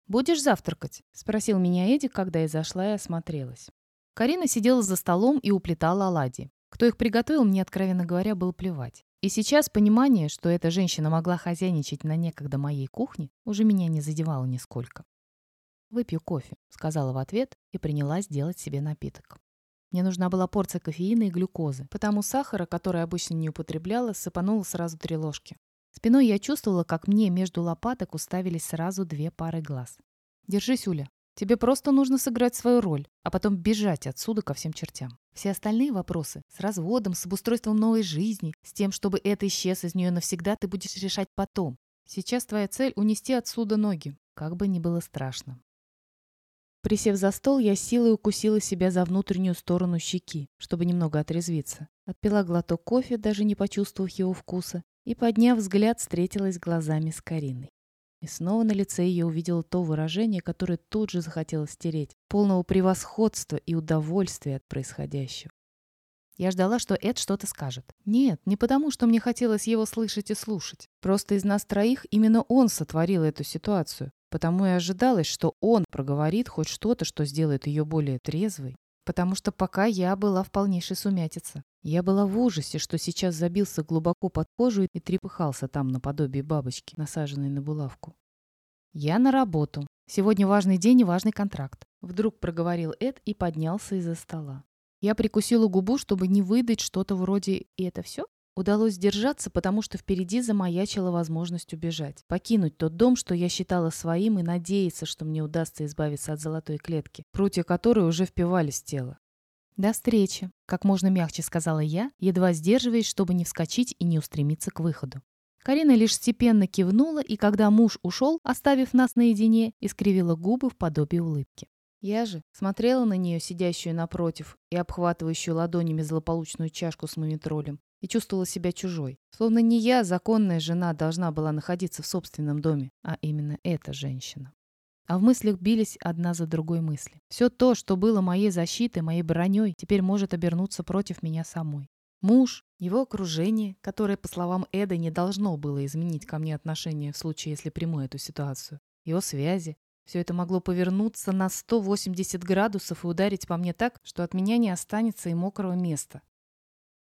«Будешь завтракать?» – спросил меня Эдик, когда я зашла и осмотрелась. Карина сидела за столом и уплетала оладьи. Кто их приготовил, мне, откровенно говоря, было плевать. И сейчас понимание, что эта женщина могла хозяйничать на некогда моей кухне, уже меня не задевало нисколько. «Выпью кофе», — сказала в ответ и принялась делать себе напиток. Мне нужна была порция кофеина и глюкозы, потому сахара, который обычно не употребляла, сыпанула сразу три ложки. Спиной я чувствовала, как мне между лопаток уставились сразу две пары глаз. «Держись, Уля. Тебе просто нужно сыграть свою роль, а потом бежать отсюда ко всем чертям. Все остальные вопросы с разводом, с обустройством новой жизни, с тем, чтобы это исчез из нее навсегда, ты будешь решать потом. Сейчас твоя цель — унести отсюда ноги, как бы ни было страшно. Присев за стол, я силой укусила себя за внутреннюю сторону щеки, чтобы немного отрезвиться. Отпила глоток кофе, даже не почувствовав его вкуса, и, подняв взгляд, встретилась глазами с Кариной. И снова на лице ее увидела то выражение, которое тут же захотела стереть, полного превосходства и удовольствия от происходящего. Я ждала, что Эд что-то скажет. Нет, не потому, что мне хотелось его слышать и слушать. Просто из нас троих именно он сотворил эту ситуацию. Потому и ожидалось, что он проговорит хоть что-то, что сделает ее более трезвой. Потому что пока я была в полнейшей сумятице. Я была в ужасе, что сейчас забился глубоко под кожу и трепыхался там наподобие бабочки, насаженной на булавку. «Я на работу. Сегодня важный день и важный контракт», — вдруг проговорил Эд и поднялся из-за стола. Я прикусила губу, чтобы не выдать что-то вроде «И это все?» Удалось сдержаться, потому что впереди замаячила возможность убежать. Покинуть тот дом, что я считала своим, и надеяться, что мне удастся избавиться от золотой клетки, прутья которой уже впивались в тело. «До встречи», — как можно мягче сказала я, едва сдерживаясь, чтобы не вскочить и не устремиться к выходу. Карина лишь степенно кивнула, и когда муж ушел, оставив нас наедине, искривила губы в подобии улыбки. Я же смотрела на нее, сидящую напротив и обхватывающую ладонями злополучную чашку с мумитролем, и чувствовала себя чужой. Словно не я, законная жена, должна была находиться в собственном доме, а именно эта женщина. А в мыслях бились одна за другой мысли. Все то, что было моей защитой, моей броней, теперь может обернуться против меня самой. Муж, его окружение, которое, по словам Эда, не должно было изменить ко мне отношение в случае, если приму эту ситуацию. Его связи. Все это могло повернуться на 180 градусов и ударить по мне так, что от меня не останется и мокрого места.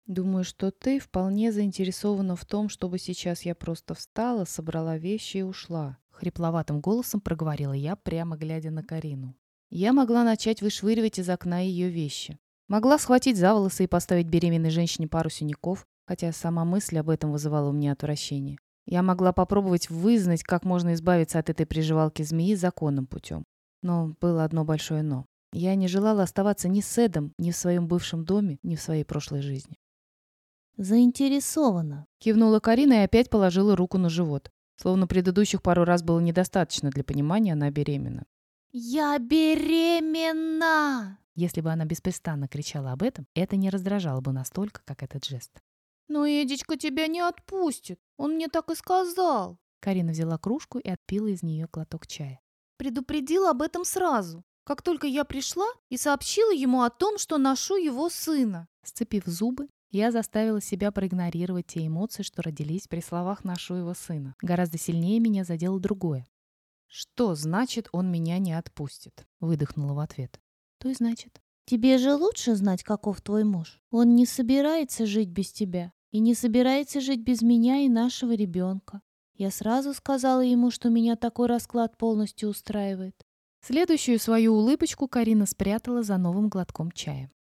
Думаю, что ты вполне заинтересована в том, чтобы сейчас я просто встала, собрала вещи и ушла. Хрипловатым голосом проговорила я, прямо глядя на Карину. Я могла начать вышвыривать из окна ее вещи. Могла схватить за волосы и поставить беременной женщине пару синяков, хотя сама мысль об этом вызывала у меня отвращение. Я могла попробовать вызнать, как можно избавиться от этой приживалки змеи законным путем. Но было одно большое «но». Я не желала оставаться ни с Эдом, ни в своем бывшем доме, ни в своей прошлой жизни. «Заинтересована», — кивнула Карина и опять положила руку на живот. Словно предыдущих пару раз было недостаточно для понимания, она беременна. «Я беременна!» Если бы она беспрестанно кричала об этом, это не раздражало бы настолько, как этот жест. «Но Эдичка тебя не отпустит. Он мне так и сказал». Карина взяла кружку и отпила из нее глоток чая. «Предупредила об этом сразу, как только я пришла и сообщила ему о том, что ношу его сына». Сцепив зубы, я заставила себя проигнорировать те эмоции, что родились при словах «ношу его сына». Гораздо сильнее меня задело другое. «Что значит, он меня не отпустит?» — выдохнула в ответ. «То и значит». «Тебе же лучше знать, каков твой муж. Он не собирается жить без тебя. И не собирается жить без меня и нашего ребенка. Я сразу сказала ему, что меня такой расклад полностью устраивает. Следующую свою улыбочку Карина спрятала за новым глотком чая.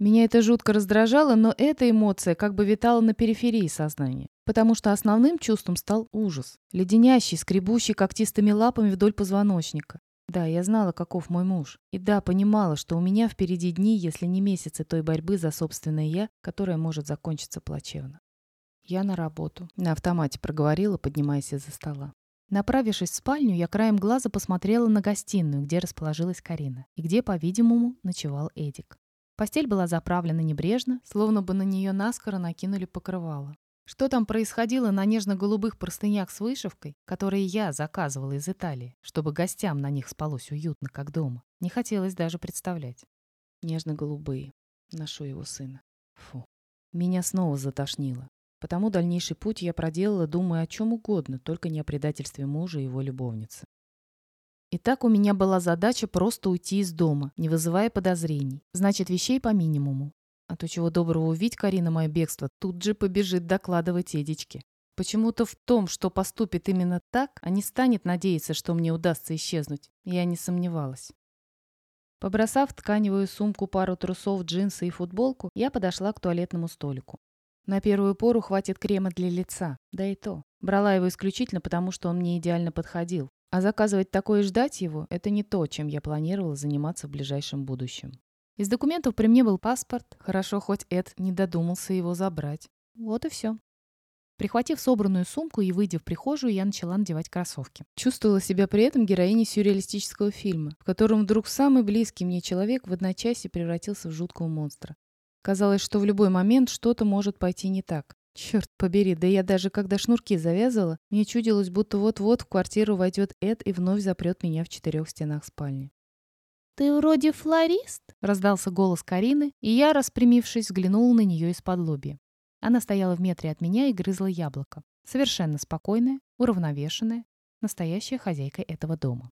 Меня это жутко раздражало, но эта эмоция как бы витала на периферии сознания, потому что основным чувством стал ужас, леденящий, скребущий когтистыми лапами вдоль позвоночника. Да, я знала, каков мой муж. И да, понимала, что у меня впереди дни, если не месяцы той борьбы за собственное «я», которая может закончиться плачевно. Я на работу. На автомате проговорила, поднимаясь из-за стола. Направившись в спальню, я краем глаза посмотрела на гостиную, где расположилась Карина, и где, по-видимому, ночевал Эдик. Постель была заправлена небрежно, словно бы на нее наскоро накинули покрывало. Что там происходило на нежно-голубых простынях с вышивкой, которые я заказывала из Италии, чтобы гостям на них спалось уютно, как дома, не хотелось даже представлять. Нежно-голубые. Ношу его сына. Фу. Меня снова затошнило. Потому дальнейший путь я проделала, думая о чем угодно, только не о предательстве мужа и его любовницы. Итак, у меня была задача просто уйти из дома, не вызывая подозрений. Значит, вещей по минимуму. А то чего доброго увидеть Карина мое бегство, тут же побежит докладывать Эдичке. Почему-то в том, что поступит именно так, а не станет надеяться, что мне удастся исчезнуть, я не сомневалась. Побросав тканевую сумку, пару трусов, джинсы и футболку, я подошла к туалетному столику. На первую пору хватит крема для лица, да и то. Брала его исключительно потому, что он мне идеально подходил. А заказывать такое и ждать его – это не то, чем я планировала заниматься в ближайшем будущем. Из документов при мне был паспорт, хорошо хоть Эд не додумался его забрать. Вот и все. Прихватив собранную сумку и выйдя в прихожую, я начала надевать кроссовки. Чувствовала себя при этом героиней сюрреалистического фильма, в котором вдруг самый близкий мне человек в одночасье превратился в жуткого монстра. Казалось, что в любой момент что-то может пойти не так. Черт побери, да я даже когда шнурки завязывала, мне чудилось, будто вот-вот в квартиру войдет Эд и вновь запрет меня в четырех стенах спальни. «Ты вроде флорист?» — раздался голос Карины, и я, распрямившись, взглянула на нее из-под лобья. Она стояла в метре от меня и грызла яблоко. Совершенно спокойная, уравновешенная, настоящая хозяйка этого дома.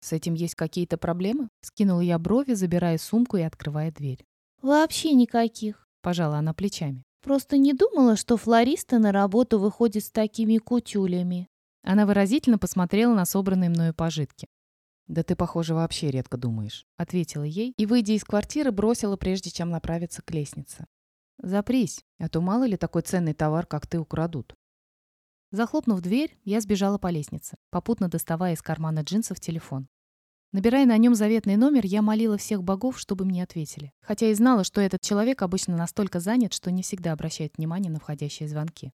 «С этим есть какие-то проблемы?» Скинула я брови, забирая сумку и открывая дверь. «Вообще никаких», — пожала она плечами. «Просто не думала, что флористы на работу выходят с такими кутюлями». Она выразительно посмотрела на собранные мною пожитки. «Да ты, похоже, вообще редко думаешь», — ответила ей и, выйдя из квартиры, бросила, прежде чем направиться к лестнице. Запрись, а то мало ли такой ценный товар, как ты, украдут. Захлопнув дверь, я сбежала по лестнице, попутно доставая из кармана джинсов телефон. Набирая на нем заветный номер, я молила всех богов, чтобы мне ответили. Хотя и знала, что этот человек обычно настолько занят, что не всегда обращает внимание на входящие звонки.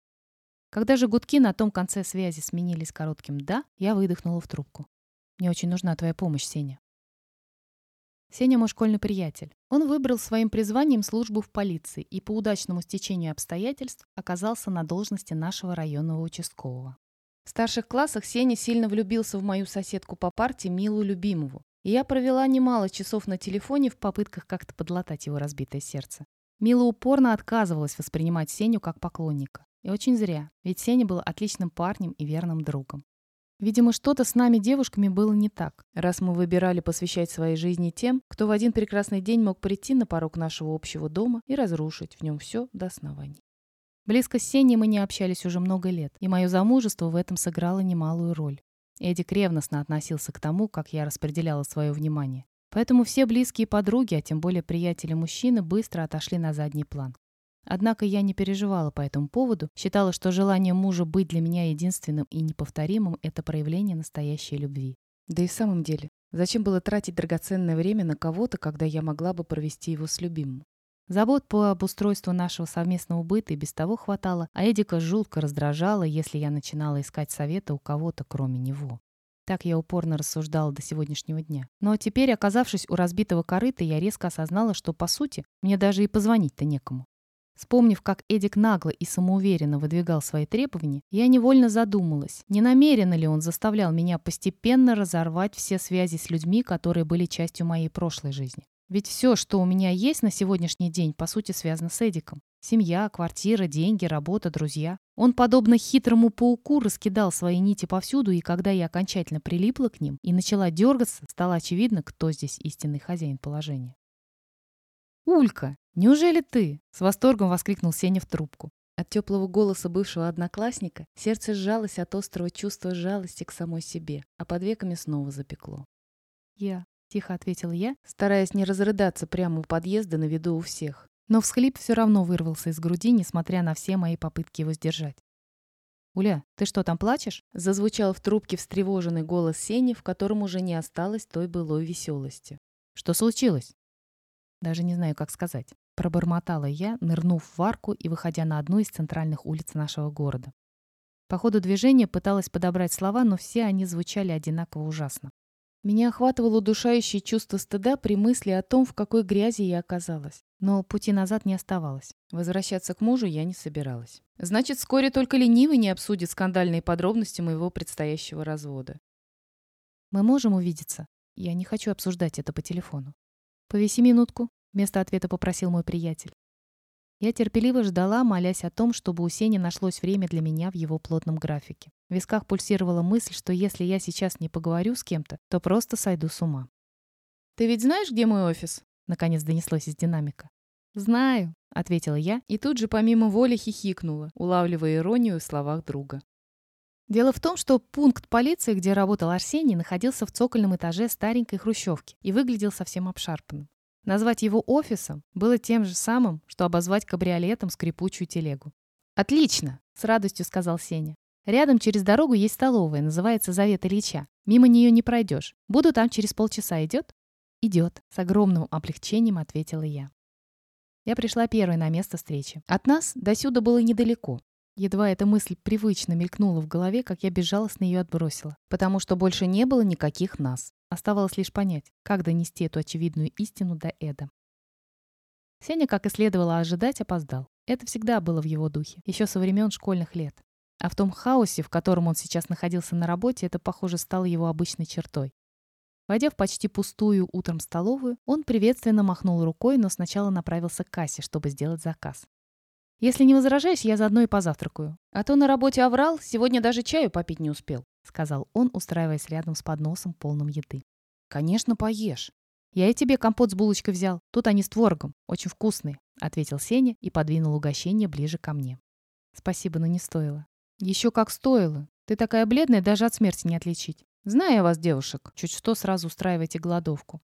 Когда же гудки на том конце связи сменились коротким «да», я выдохнула в трубку. «Мне очень нужна твоя помощь, Сеня». Сеня мой школьный приятель. Он выбрал своим призванием службу в полиции и по удачному стечению обстоятельств оказался на должности нашего районного участкового. В старших классах Сеня сильно влюбился в мою соседку по парте Милу Любимову, и я провела немало часов на телефоне в попытках как-то подлатать его разбитое сердце. Мила упорно отказывалась воспринимать Сеню как поклонника. И очень зря, ведь Сеня был отличным парнем и верным другом. Видимо, что-то с нами, девушками, было не так, раз мы выбирали посвящать своей жизни тем, кто в один прекрасный день мог прийти на порог нашего общего дома и разрушить в нем все до основания. Близко с Сеней мы не общались уже много лет, и мое замужество в этом сыграло немалую роль. Эдик ревностно относился к тому, как я распределяла свое внимание. Поэтому все близкие подруги, а тем более приятели мужчины, быстро отошли на задний план. Однако я не переживала по этому поводу, считала, что желание мужа быть для меня единственным и неповторимым – это проявление настоящей любви. Да и в самом деле, зачем было тратить драгоценное время на кого-то, когда я могла бы провести его с любимым? Забот по обустройству нашего совместного быта и без того хватало, а Эдика жутко раздражала, если я начинала искать совета у кого-то, кроме него. Так я упорно рассуждала до сегодняшнего дня. Но теперь, оказавшись у разбитого корыта, я резко осознала, что, по сути, мне даже и позвонить-то некому. Вспомнив, как Эдик нагло и самоуверенно выдвигал свои требования, я невольно задумалась, не намеренно ли он заставлял меня постепенно разорвать все связи с людьми, которые были частью моей прошлой жизни. Ведь все, что у меня есть на сегодняшний день, по сути, связано с Эдиком. Семья, квартира, деньги, работа, друзья. Он, подобно хитрому пауку, раскидал свои нити повсюду, и когда я окончательно прилипла к ним и начала дергаться, стало очевидно, кто здесь истинный хозяин положения. «Улька, неужели ты?» — с восторгом воскликнул Сеня в трубку. От теплого голоса бывшего одноклассника сердце сжалось от острого чувства жалости к самой себе, а под веками снова запекло. «Я», — тихо ответил я, стараясь не разрыдаться прямо у подъезда на виду у всех. Но всхлип все равно вырвался из груди, несмотря на все мои попытки его сдержать. «Уля, ты что, там плачешь?» Зазвучал в трубке встревоженный голос Сени, в котором уже не осталось той былой веселости. «Что случилось?» Даже не знаю, как сказать. Пробормотала я, нырнув в арку и выходя на одну из центральных улиц нашего города. По ходу движения пыталась подобрать слова, но все они звучали одинаково ужасно. Меня охватывало удушающее чувство стыда при мысли о том, в какой грязи я оказалась. Но пути назад не оставалось. Возвращаться к мужу я не собиралась. Значит, вскоре только ленивый не обсудит скандальные подробности моего предстоящего развода. Мы можем увидеться? Я не хочу обсуждать это по телефону. «Повиси минутку», — Вместо ответа попросил мой приятель. Я терпеливо ждала, молясь о том, чтобы у Сени нашлось время для меня в его плотном графике. В висках пульсировала мысль, что если я сейчас не поговорю с кем-то, то просто сойду с ума. «Ты ведь знаешь, где мой офис?» Наконец донеслось из динамика. «Знаю», — ответила я и тут же помимо воли хихикнула, улавливая иронию в словах друга. Дело в том, что пункт полиции, где работал Арсений, находился в цокольном этаже старенькой хрущевки и выглядел совсем обшарпанным. Назвать его офисом было тем же самым, что обозвать кабриолетом скрипучую телегу. «Отлично!» — с радостью сказал Сеня. «Рядом через дорогу есть столовая, называется Завет Ильича. Мимо нее не пройдешь. Буду там через полчаса. Идет?» «Идет», — с огромным облегчением ответила я. Я пришла первой на место встречи. От нас до сюда было недалеко. Едва эта мысль привычно мелькнула в голове, как я безжалостно ее отбросила. Потому что больше не было никаких нас. Оставалось лишь понять, как донести эту очевидную истину до Эда. Сеня, как и следовало ожидать, опоздал. Это всегда было в его духе, еще со времен школьных лет. А в том хаосе, в котором он сейчас находился на работе, это, похоже, стало его обычной чертой. Войдя в почти пустую утром столовую, он приветственно махнул рукой, но сначала направился к кассе, чтобы сделать заказ. «Если не возражаешь, я заодно и позавтракаю. А то на работе оврал, сегодня даже чаю попить не успел», сказал он, устраиваясь рядом с подносом, полным еды. «Конечно, поешь. Я и тебе компот с булочкой взял. Тут они с творогом. Очень вкусные», ответил Сеня и подвинул угощение ближе ко мне. «Спасибо, но не стоило». «Еще как стоило. Ты такая бледная, даже от смерти не отличить. Знаю я вас, девушек. Чуть что, сразу устраивайте голодовку.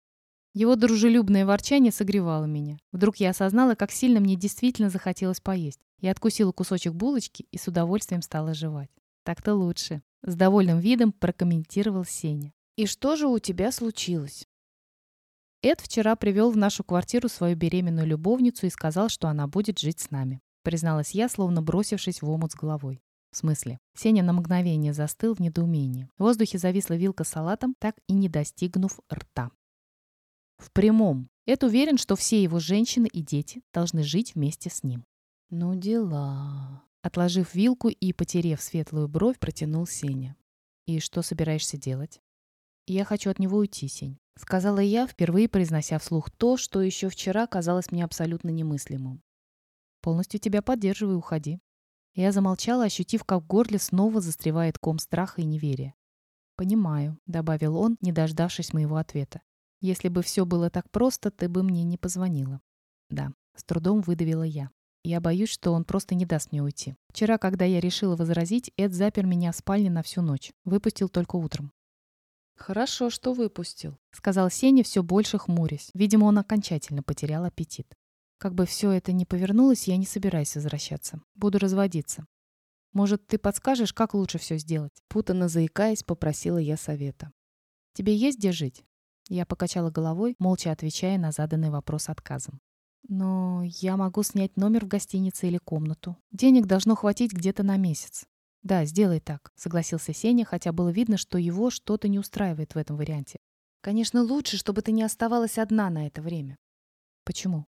Его дружелюбное ворчание согревало меня. Вдруг я осознала, как сильно мне действительно захотелось поесть. Я откусила кусочек булочки и с удовольствием стала жевать. Так-то лучше. С довольным видом прокомментировал Сеня. «И что же у тебя случилось?» Эд вчера привел в нашу квартиру свою беременную любовницу и сказал, что она будет жить с нами. Призналась я, словно бросившись в омут с головой. В смысле? Сеня на мгновение застыл в недоумении. В воздухе зависла вилка с салатом, так и не достигнув рта. В прямом. Эд уверен, что все его женщины и дети должны жить вместе с ним. Ну дела. Отложив вилку и потерев светлую бровь, протянул Сеня. «И что собираешься делать?» «Я хочу от него уйти, Сень», — сказала я, впервые произнося вслух то, что еще вчера казалось мне абсолютно немыслимым. «Полностью тебя поддерживаю, уходи». Я замолчала, ощутив, как в горле снова застревает ком страха и неверия. «Понимаю», — добавил он, не дождавшись моего ответа. Если бы все было так просто, ты бы мне не позвонила. Да, с трудом выдавила я. Я боюсь, что он просто не даст мне уйти. Вчера, когда я решила возразить, Эд запер меня в спальне на всю ночь. Выпустил только утром. «Хорошо, что выпустил», — сказал Сеня, все больше хмурясь. Видимо, он окончательно потерял аппетит. Как бы все это ни повернулось, я не собираюсь возвращаться. Буду разводиться. Может, ты подскажешь, как лучше все сделать? Путанно заикаясь, попросила я совета. Тебе есть где жить? Я покачала головой, молча отвечая на заданный вопрос отказом. «Но я могу снять номер в гостинице или комнату. Денег должно хватить где-то на месяц». «Да, сделай так», — согласился Сеня, хотя было видно, что его что-то не устраивает в этом варианте. «Конечно, лучше, чтобы ты не оставалась одна на это время». «Почему?»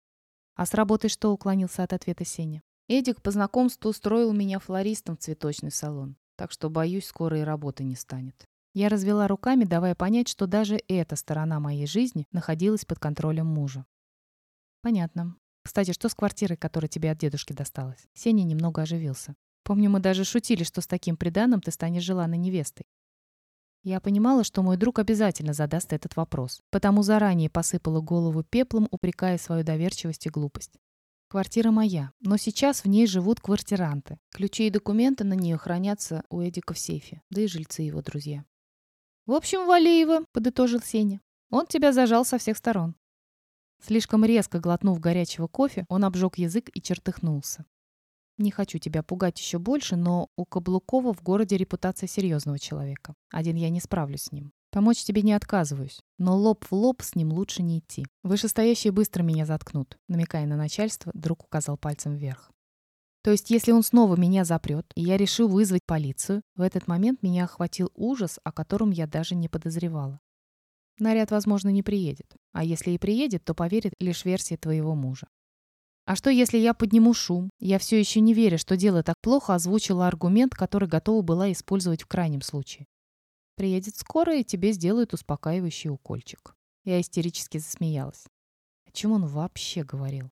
«А с работой что?» — уклонился от ответа Сеня. «Эдик по знакомству устроил меня флористом в цветочный салон, так что, боюсь, скоро и работы не станет». Я развела руками, давая понять, что даже эта сторона моей жизни находилась под контролем мужа. Понятно. Кстати, что с квартирой, которая тебе от дедушки досталась? Сеня немного оживился. Помню, мы даже шутили, что с таким приданым ты станешь желанной невестой. Я понимала, что мой друг обязательно задаст этот вопрос, потому заранее посыпала голову пеплом, упрекая свою доверчивость и глупость. Квартира моя, но сейчас в ней живут квартиранты. Ключи и документы на нее хранятся у Эдика в сейфе, да и жильцы его друзья. «В общем, Валеева», — подытожил Сеня, — «он тебя зажал со всех сторон». Слишком резко глотнув горячего кофе, он обжег язык и чертыхнулся. «Не хочу тебя пугать еще больше, но у Каблукова в городе репутация серьезного человека. Один я не справлюсь с ним. Помочь тебе не отказываюсь, но лоб в лоб с ним лучше не идти. Вышестоящие быстро меня заткнут», намекая на начальство, друг указал пальцем вверх. То есть, если он снова меня запрет, и я решил вызвать полицию, в этот момент меня охватил ужас, о котором я даже не подозревала. Наряд, возможно, не приедет. А если и приедет, то поверит лишь версии твоего мужа. А что, если я подниму шум? Я все еще не верю, что дело так плохо, озвучила аргумент, который готова была использовать в крайнем случае. Приедет скоро, и тебе сделают успокаивающий укольчик. Я истерически засмеялась. чем он вообще говорил?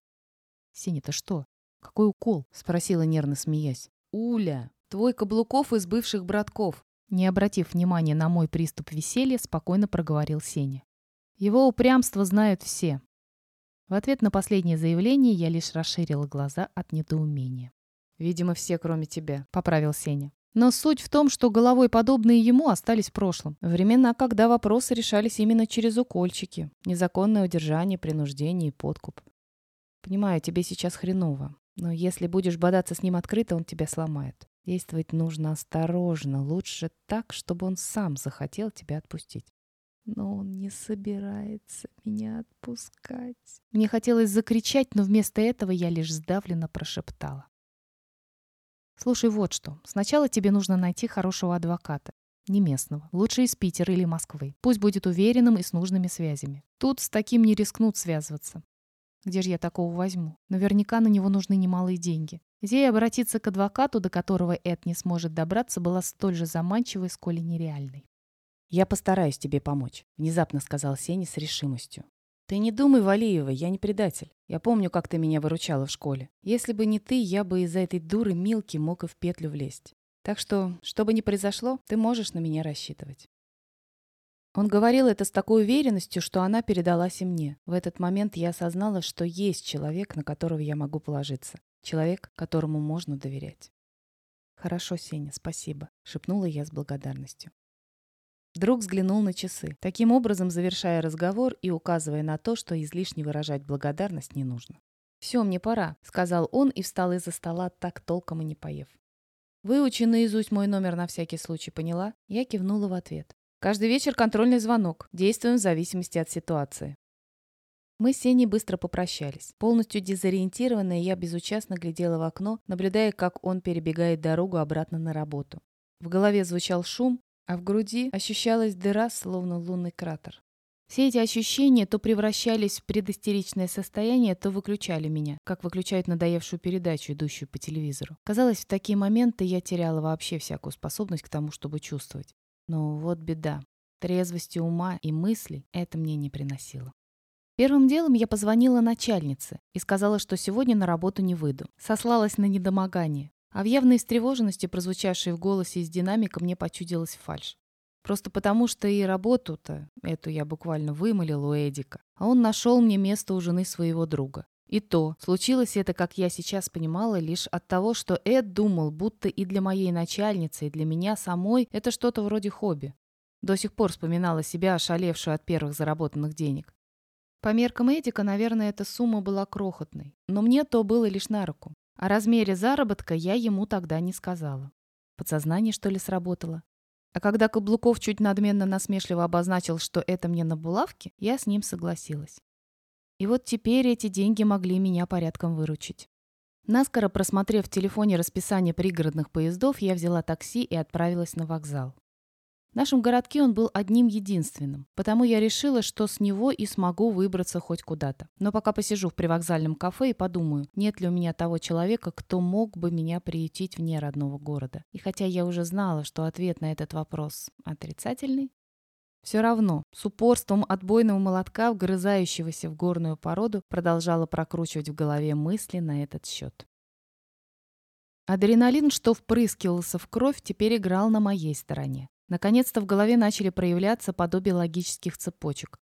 «Сеня, ты что? Какой укол?» — спросила нервно смеясь. «Уля, твой каблуков из бывших братков!» Не обратив внимания на мой приступ веселья, спокойно проговорил Сеня. Его упрямство знают все. В ответ на последнее заявление я лишь расширила глаза от недоумения. «Видимо, все, кроме тебя», — поправил Сеня. Но суть в том, что головой подобные ему остались в прошлом. Времена, когда вопросы решались именно через укольчики, незаконное удержание, принуждение и подкуп. Понимаю, тебе сейчас хреново, но если будешь бодаться с ним открыто, он тебя сломает. Действовать нужно осторожно, лучше так, чтобы он сам захотел тебя отпустить. Но он не собирается меня отпускать. Мне хотелось закричать, но вместо этого я лишь сдавленно прошептала. Слушай, вот что. Сначала тебе нужно найти хорошего адвоката. Не местного. Лучше из Питера или Москвы. Пусть будет уверенным и с нужными связями. Тут с таким не рискнут связываться. Где же я такого возьму? Наверняка на него нужны немалые деньги. Идея обратиться к адвокату, до которого Эд не сможет добраться, была столь же заманчивой, сколь и нереальной. «Я постараюсь тебе помочь», — внезапно сказал Сеня с решимостью. «Ты не думай, Валиева, я не предатель. Я помню, как ты меня выручала в школе. Если бы не ты, я бы из-за этой дуры Милки мог и в петлю влезть. Так что, что бы ни произошло, ты можешь на меня рассчитывать». Он говорил это с такой уверенностью, что она передалась и мне. В этот момент я осознала, что есть человек, на которого я могу положиться. Человек, которому можно доверять. «Хорошо, Сеня, спасибо», — шепнула я с благодарностью. Друг взглянул на часы, таким образом завершая разговор и указывая на то, что излишне выражать благодарность не нужно. «Все, мне пора», — сказал он и встал из-за стола, так толком и не поев. «Выучи наизусть мой номер на всякий случай, поняла?» Я кивнула в ответ. «Каждый вечер контрольный звонок. Действуем в зависимости от ситуации». Мы с Сеней быстро попрощались. Полностью дезориентированная, я безучастно глядела в окно, наблюдая, как он перебегает дорогу обратно на работу. В голове звучал шум, а в груди ощущалась дыра, словно лунный кратер. Все эти ощущения то превращались в предостеричное состояние, то выключали меня, как выключают надоевшую передачу, идущую по телевизору. Казалось, в такие моменты я теряла вообще всякую способность к тому, чтобы чувствовать. Но вот беда. Трезвости ума и мысли это мне не приносило. Первым делом я позвонила начальнице и сказала, что сегодня на работу не выйду. Сослалась на недомогание. А в явной встревоженности, прозвучавшей в голосе из динамика, мне почудилась фальшь. Просто потому, что и работу-то, эту я буквально вымолил у Эдика, а он нашел мне место у жены своего друга. И то, случилось это, как я сейчас понимала, лишь от того, что Эд думал, будто и для моей начальницы, и для меня самой это что-то вроде хобби. До сих пор вспоминала себя, ошалевшую от первых заработанных денег. По меркам Эдика, наверное, эта сумма была крохотной, но мне то было лишь на руку. О размере заработка я ему тогда не сказала. Подсознание, что ли, сработало? А когда Каблуков чуть надменно насмешливо обозначил, что это мне на булавке, я с ним согласилась. И вот теперь эти деньги могли меня порядком выручить. Наскоро просмотрев в телефоне расписание пригородных поездов, я взяла такси и отправилась на вокзал. В нашем городке он был одним единственным, потому я решила, что с него и смогу выбраться хоть куда-то. Но пока посижу в привокзальном кафе и подумаю, нет ли у меня того человека, кто мог бы меня приютить вне родного города. И хотя я уже знала, что ответ на этот вопрос отрицательный, все равно, с упорством отбойного молотка, вгрызающегося в горную породу, продолжала прокручивать в голове мысли на этот счет. Адреналин, что впрыскивался в кровь, теперь играл на моей стороне. Наконец-то в голове начали проявляться подобие логических цепочек.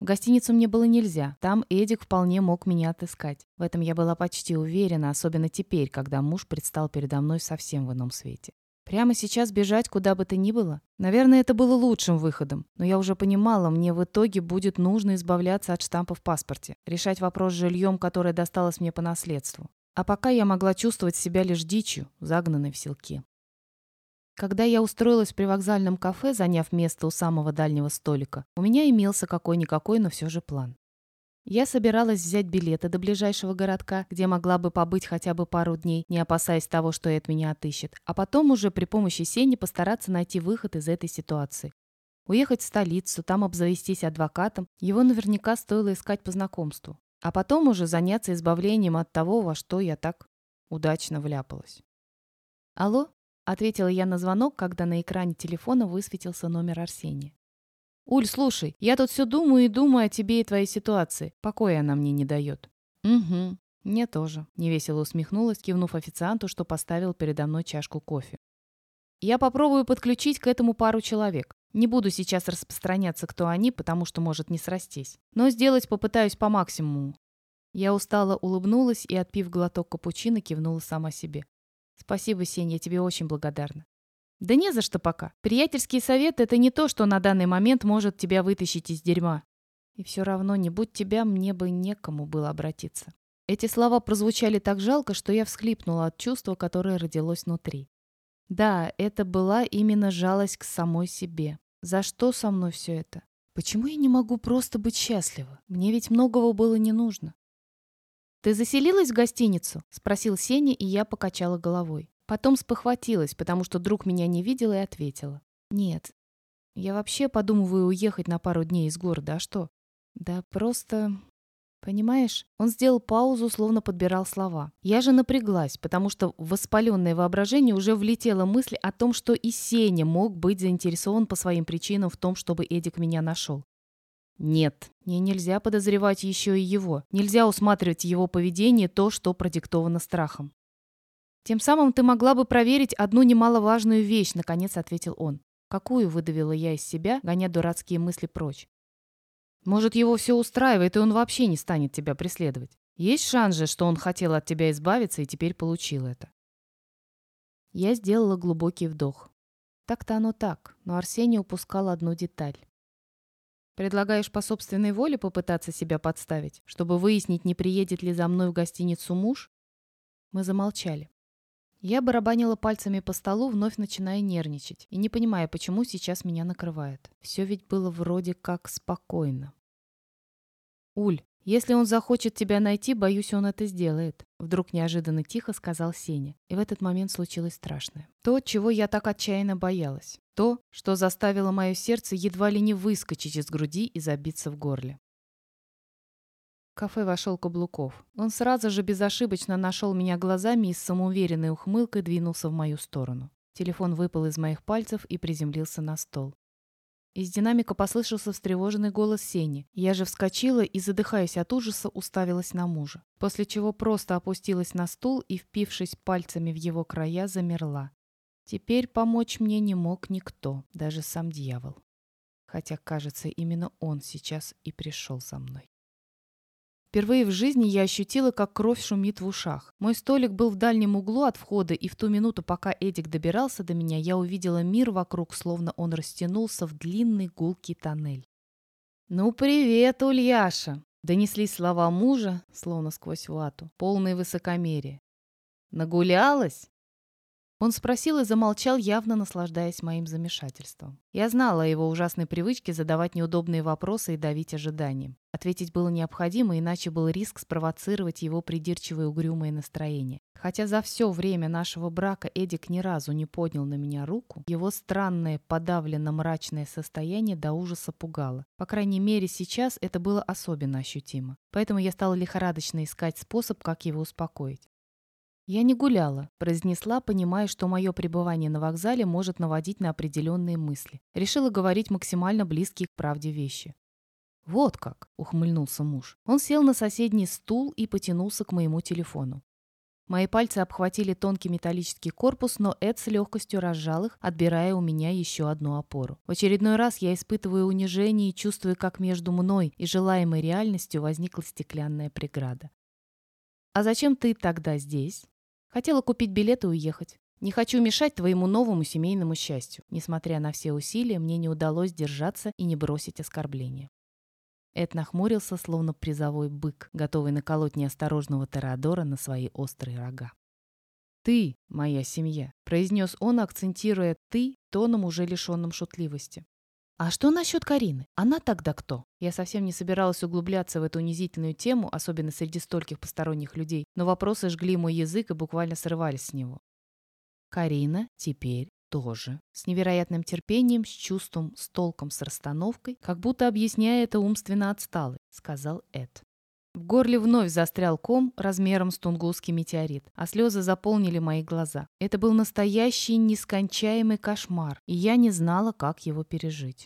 В гостиницу мне было нельзя, там Эдик вполне мог меня отыскать. В этом я была почти уверена, особенно теперь, когда муж предстал передо мной совсем в ином свете. Прямо сейчас бежать куда бы то ни было? Наверное, это было лучшим выходом, но я уже понимала, мне в итоге будет нужно избавляться от штампа в паспорте, решать вопрос с жильем, которое досталось мне по наследству. А пока я могла чувствовать себя лишь дичью, загнанной в селки. Когда я устроилась при вокзальном кафе, заняв место у самого дальнего столика, у меня имелся какой-никакой, но все же план. Я собиралась взять билеты до ближайшего городка, где могла бы побыть хотя бы пару дней, не опасаясь того, что Эд меня отыщет, а потом уже при помощи Сени постараться найти выход из этой ситуации. Уехать в столицу, там обзавестись адвокатом, его наверняка стоило искать по знакомству. А потом уже заняться избавлением от того, во что я так удачно вляпалась. «Алло?» Ответила я на звонок, когда на экране телефона высветился номер Арсения. «Уль, слушай, я тут все думаю и думаю о тебе и твоей ситуации. Покоя она мне не дает». «Угу, мне тоже», — невесело усмехнулась, кивнув официанту, что поставил передо мной чашку кофе. «Я попробую подключить к этому пару человек. Не буду сейчас распространяться, кто они, потому что может не срастись. Но сделать попытаюсь по максимуму. Я устало улыбнулась и, отпив глоток капучино, кивнула сама себе. «Спасибо, Сень, я тебе очень благодарна». «Да не за что пока. Приятельский совет – это не то, что на данный момент может тебя вытащить из дерьма. И все равно, не будь тебя, мне бы некому было обратиться». Эти слова прозвучали так жалко, что я всхлипнула от чувства, которое родилось внутри. Да, это была именно жалость к самой себе. За что со мной все это? Почему я не могу просто быть счастлива? Мне ведь многого было не нужно. «Ты заселилась в гостиницу?» — спросил Сеня, и я покачала головой. Потом спохватилась, потому что друг меня не видел и ответила. «Нет. Я вообще подумываю уехать на пару дней из города, а что?» «Да просто...» «Понимаешь?» Он сделал паузу, словно подбирал слова. Я же напряглась, потому что в воспаленное воображение уже влетела мысль о том, что и Сеня мог быть заинтересован по своим причинам в том, чтобы Эдик меня нашел. Нет, мне нельзя подозревать еще и его. Нельзя усматривать его поведение то, что продиктовано страхом. Тем самым ты могла бы проверить одну немаловажную вещь, наконец ответил он. Какую выдавила я из себя, гоня дурацкие мысли прочь. Может, его все устраивает, и он вообще не станет тебя преследовать. Есть шанс же, что он хотел от тебя избавиться и теперь получил это. Я сделала глубокий вдох. Так-то оно так, но Арсений упускал одну деталь. Предлагаешь по собственной воле попытаться себя подставить, чтобы выяснить, не приедет ли за мной в гостиницу муж? Мы замолчали. Я барабанила пальцами по столу, вновь начиная нервничать, и не понимая, почему сейчас меня накрывает. Все ведь было вроде как спокойно. «Уль, если он захочет тебя найти, боюсь, он это сделает», вдруг неожиданно тихо сказал Сеня. И в этот момент случилось страшное. То, чего я так отчаянно боялась. То, что заставило мое сердце едва ли не выскочить из груди и забиться в горле. В кафе вошел Каблуков. Он сразу же безошибочно нашел меня глазами и с самоуверенной ухмылкой двинулся в мою сторону. Телефон выпал из моих пальцев и приземлился на стол. Из динамика послышался встревоженный голос Сени. Я же вскочила и, задыхаясь от ужаса, уставилась на мужа. После чего просто опустилась на стул и, впившись пальцами в его края, замерла. Теперь помочь мне не мог никто, даже сам дьявол. Хотя, кажется, именно он сейчас и пришел за мной. Впервые в жизни я ощутила, как кровь шумит в ушах. Мой столик был в дальнем углу от входа, и в ту минуту, пока Эдик добирался до меня, я увидела мир вокруг, словно он растянулся в длинный гулкий тоннель. «Ну, привет, Ульяша!» — донеслись слова мужа, словно сквозь вату, полные высокомерия. «Нагулялась?» Он спросил и замолчал, явно наслаждаясь моим замешательством. Я знала о его ужасной привычке задавать неудобные вопросы и давить ожиданием. Ответить было необходимо, иначе был риск спровоцировать его придирчивое угрюмое настроение. Хотя за все время нашего брака Эдик ни разу не поднял на меня руку, его странное подавленно-мрачное состояние до ужаса пугало. По крайней мере, сейчас это было особенно ощутимо. Поэтому я стала лихорадочно искать способ, как его успокоить. «Я не гуляла», – произнесла, понимая, что мое пребывание на вокзале может наводить на определенные мысли. Решила говорить максимально близкие к правде вещи. «Вот как!» – ухмыльнулся муж. Он сел на соседний стул и потянулся к моему телефону. Мои пальцы обхватили тонкий металлический корпус, но Эд с легкостью разжал их, отбирая у меня еще одну опору. В очередной раз я испытываю унижение и чувствую, как между мной и желаемой реальностью возникла стеклянная преграда. «А зачем ты тогда здесь?» Хотела купить билет и уехать. Не хочу мешать твоему новому семейному счастью. Несмотря на все усилия, мне не удалось держаться и не бросить оскорбления. Эд нахмурился, словно призовой бык, готовый наколоть неосторожного Теодора на свои острые рога. «Ты — моя семья», — произнес он, акцентируя «ты» тоном уже лишенным шутливости. А что насчет Карины? Она тогда кто? Я совсем не собиралась углубляться в эту унизительную тему, особенно среди стольких посторонних людей, но вопросы жгли мой язык и буквально срывались с него. Карина теперь тоже. С невероятным терпением, с чувством, с толком, с расстановкой, как будто объясняя это умственно отсталый, сказал Эд. В горле вновь застрял ком размером с тунгусский метеорит, а слезы заполнили мои глаза. Это был настоящий нескончаемый кошмар, и я не знала, как его пережить.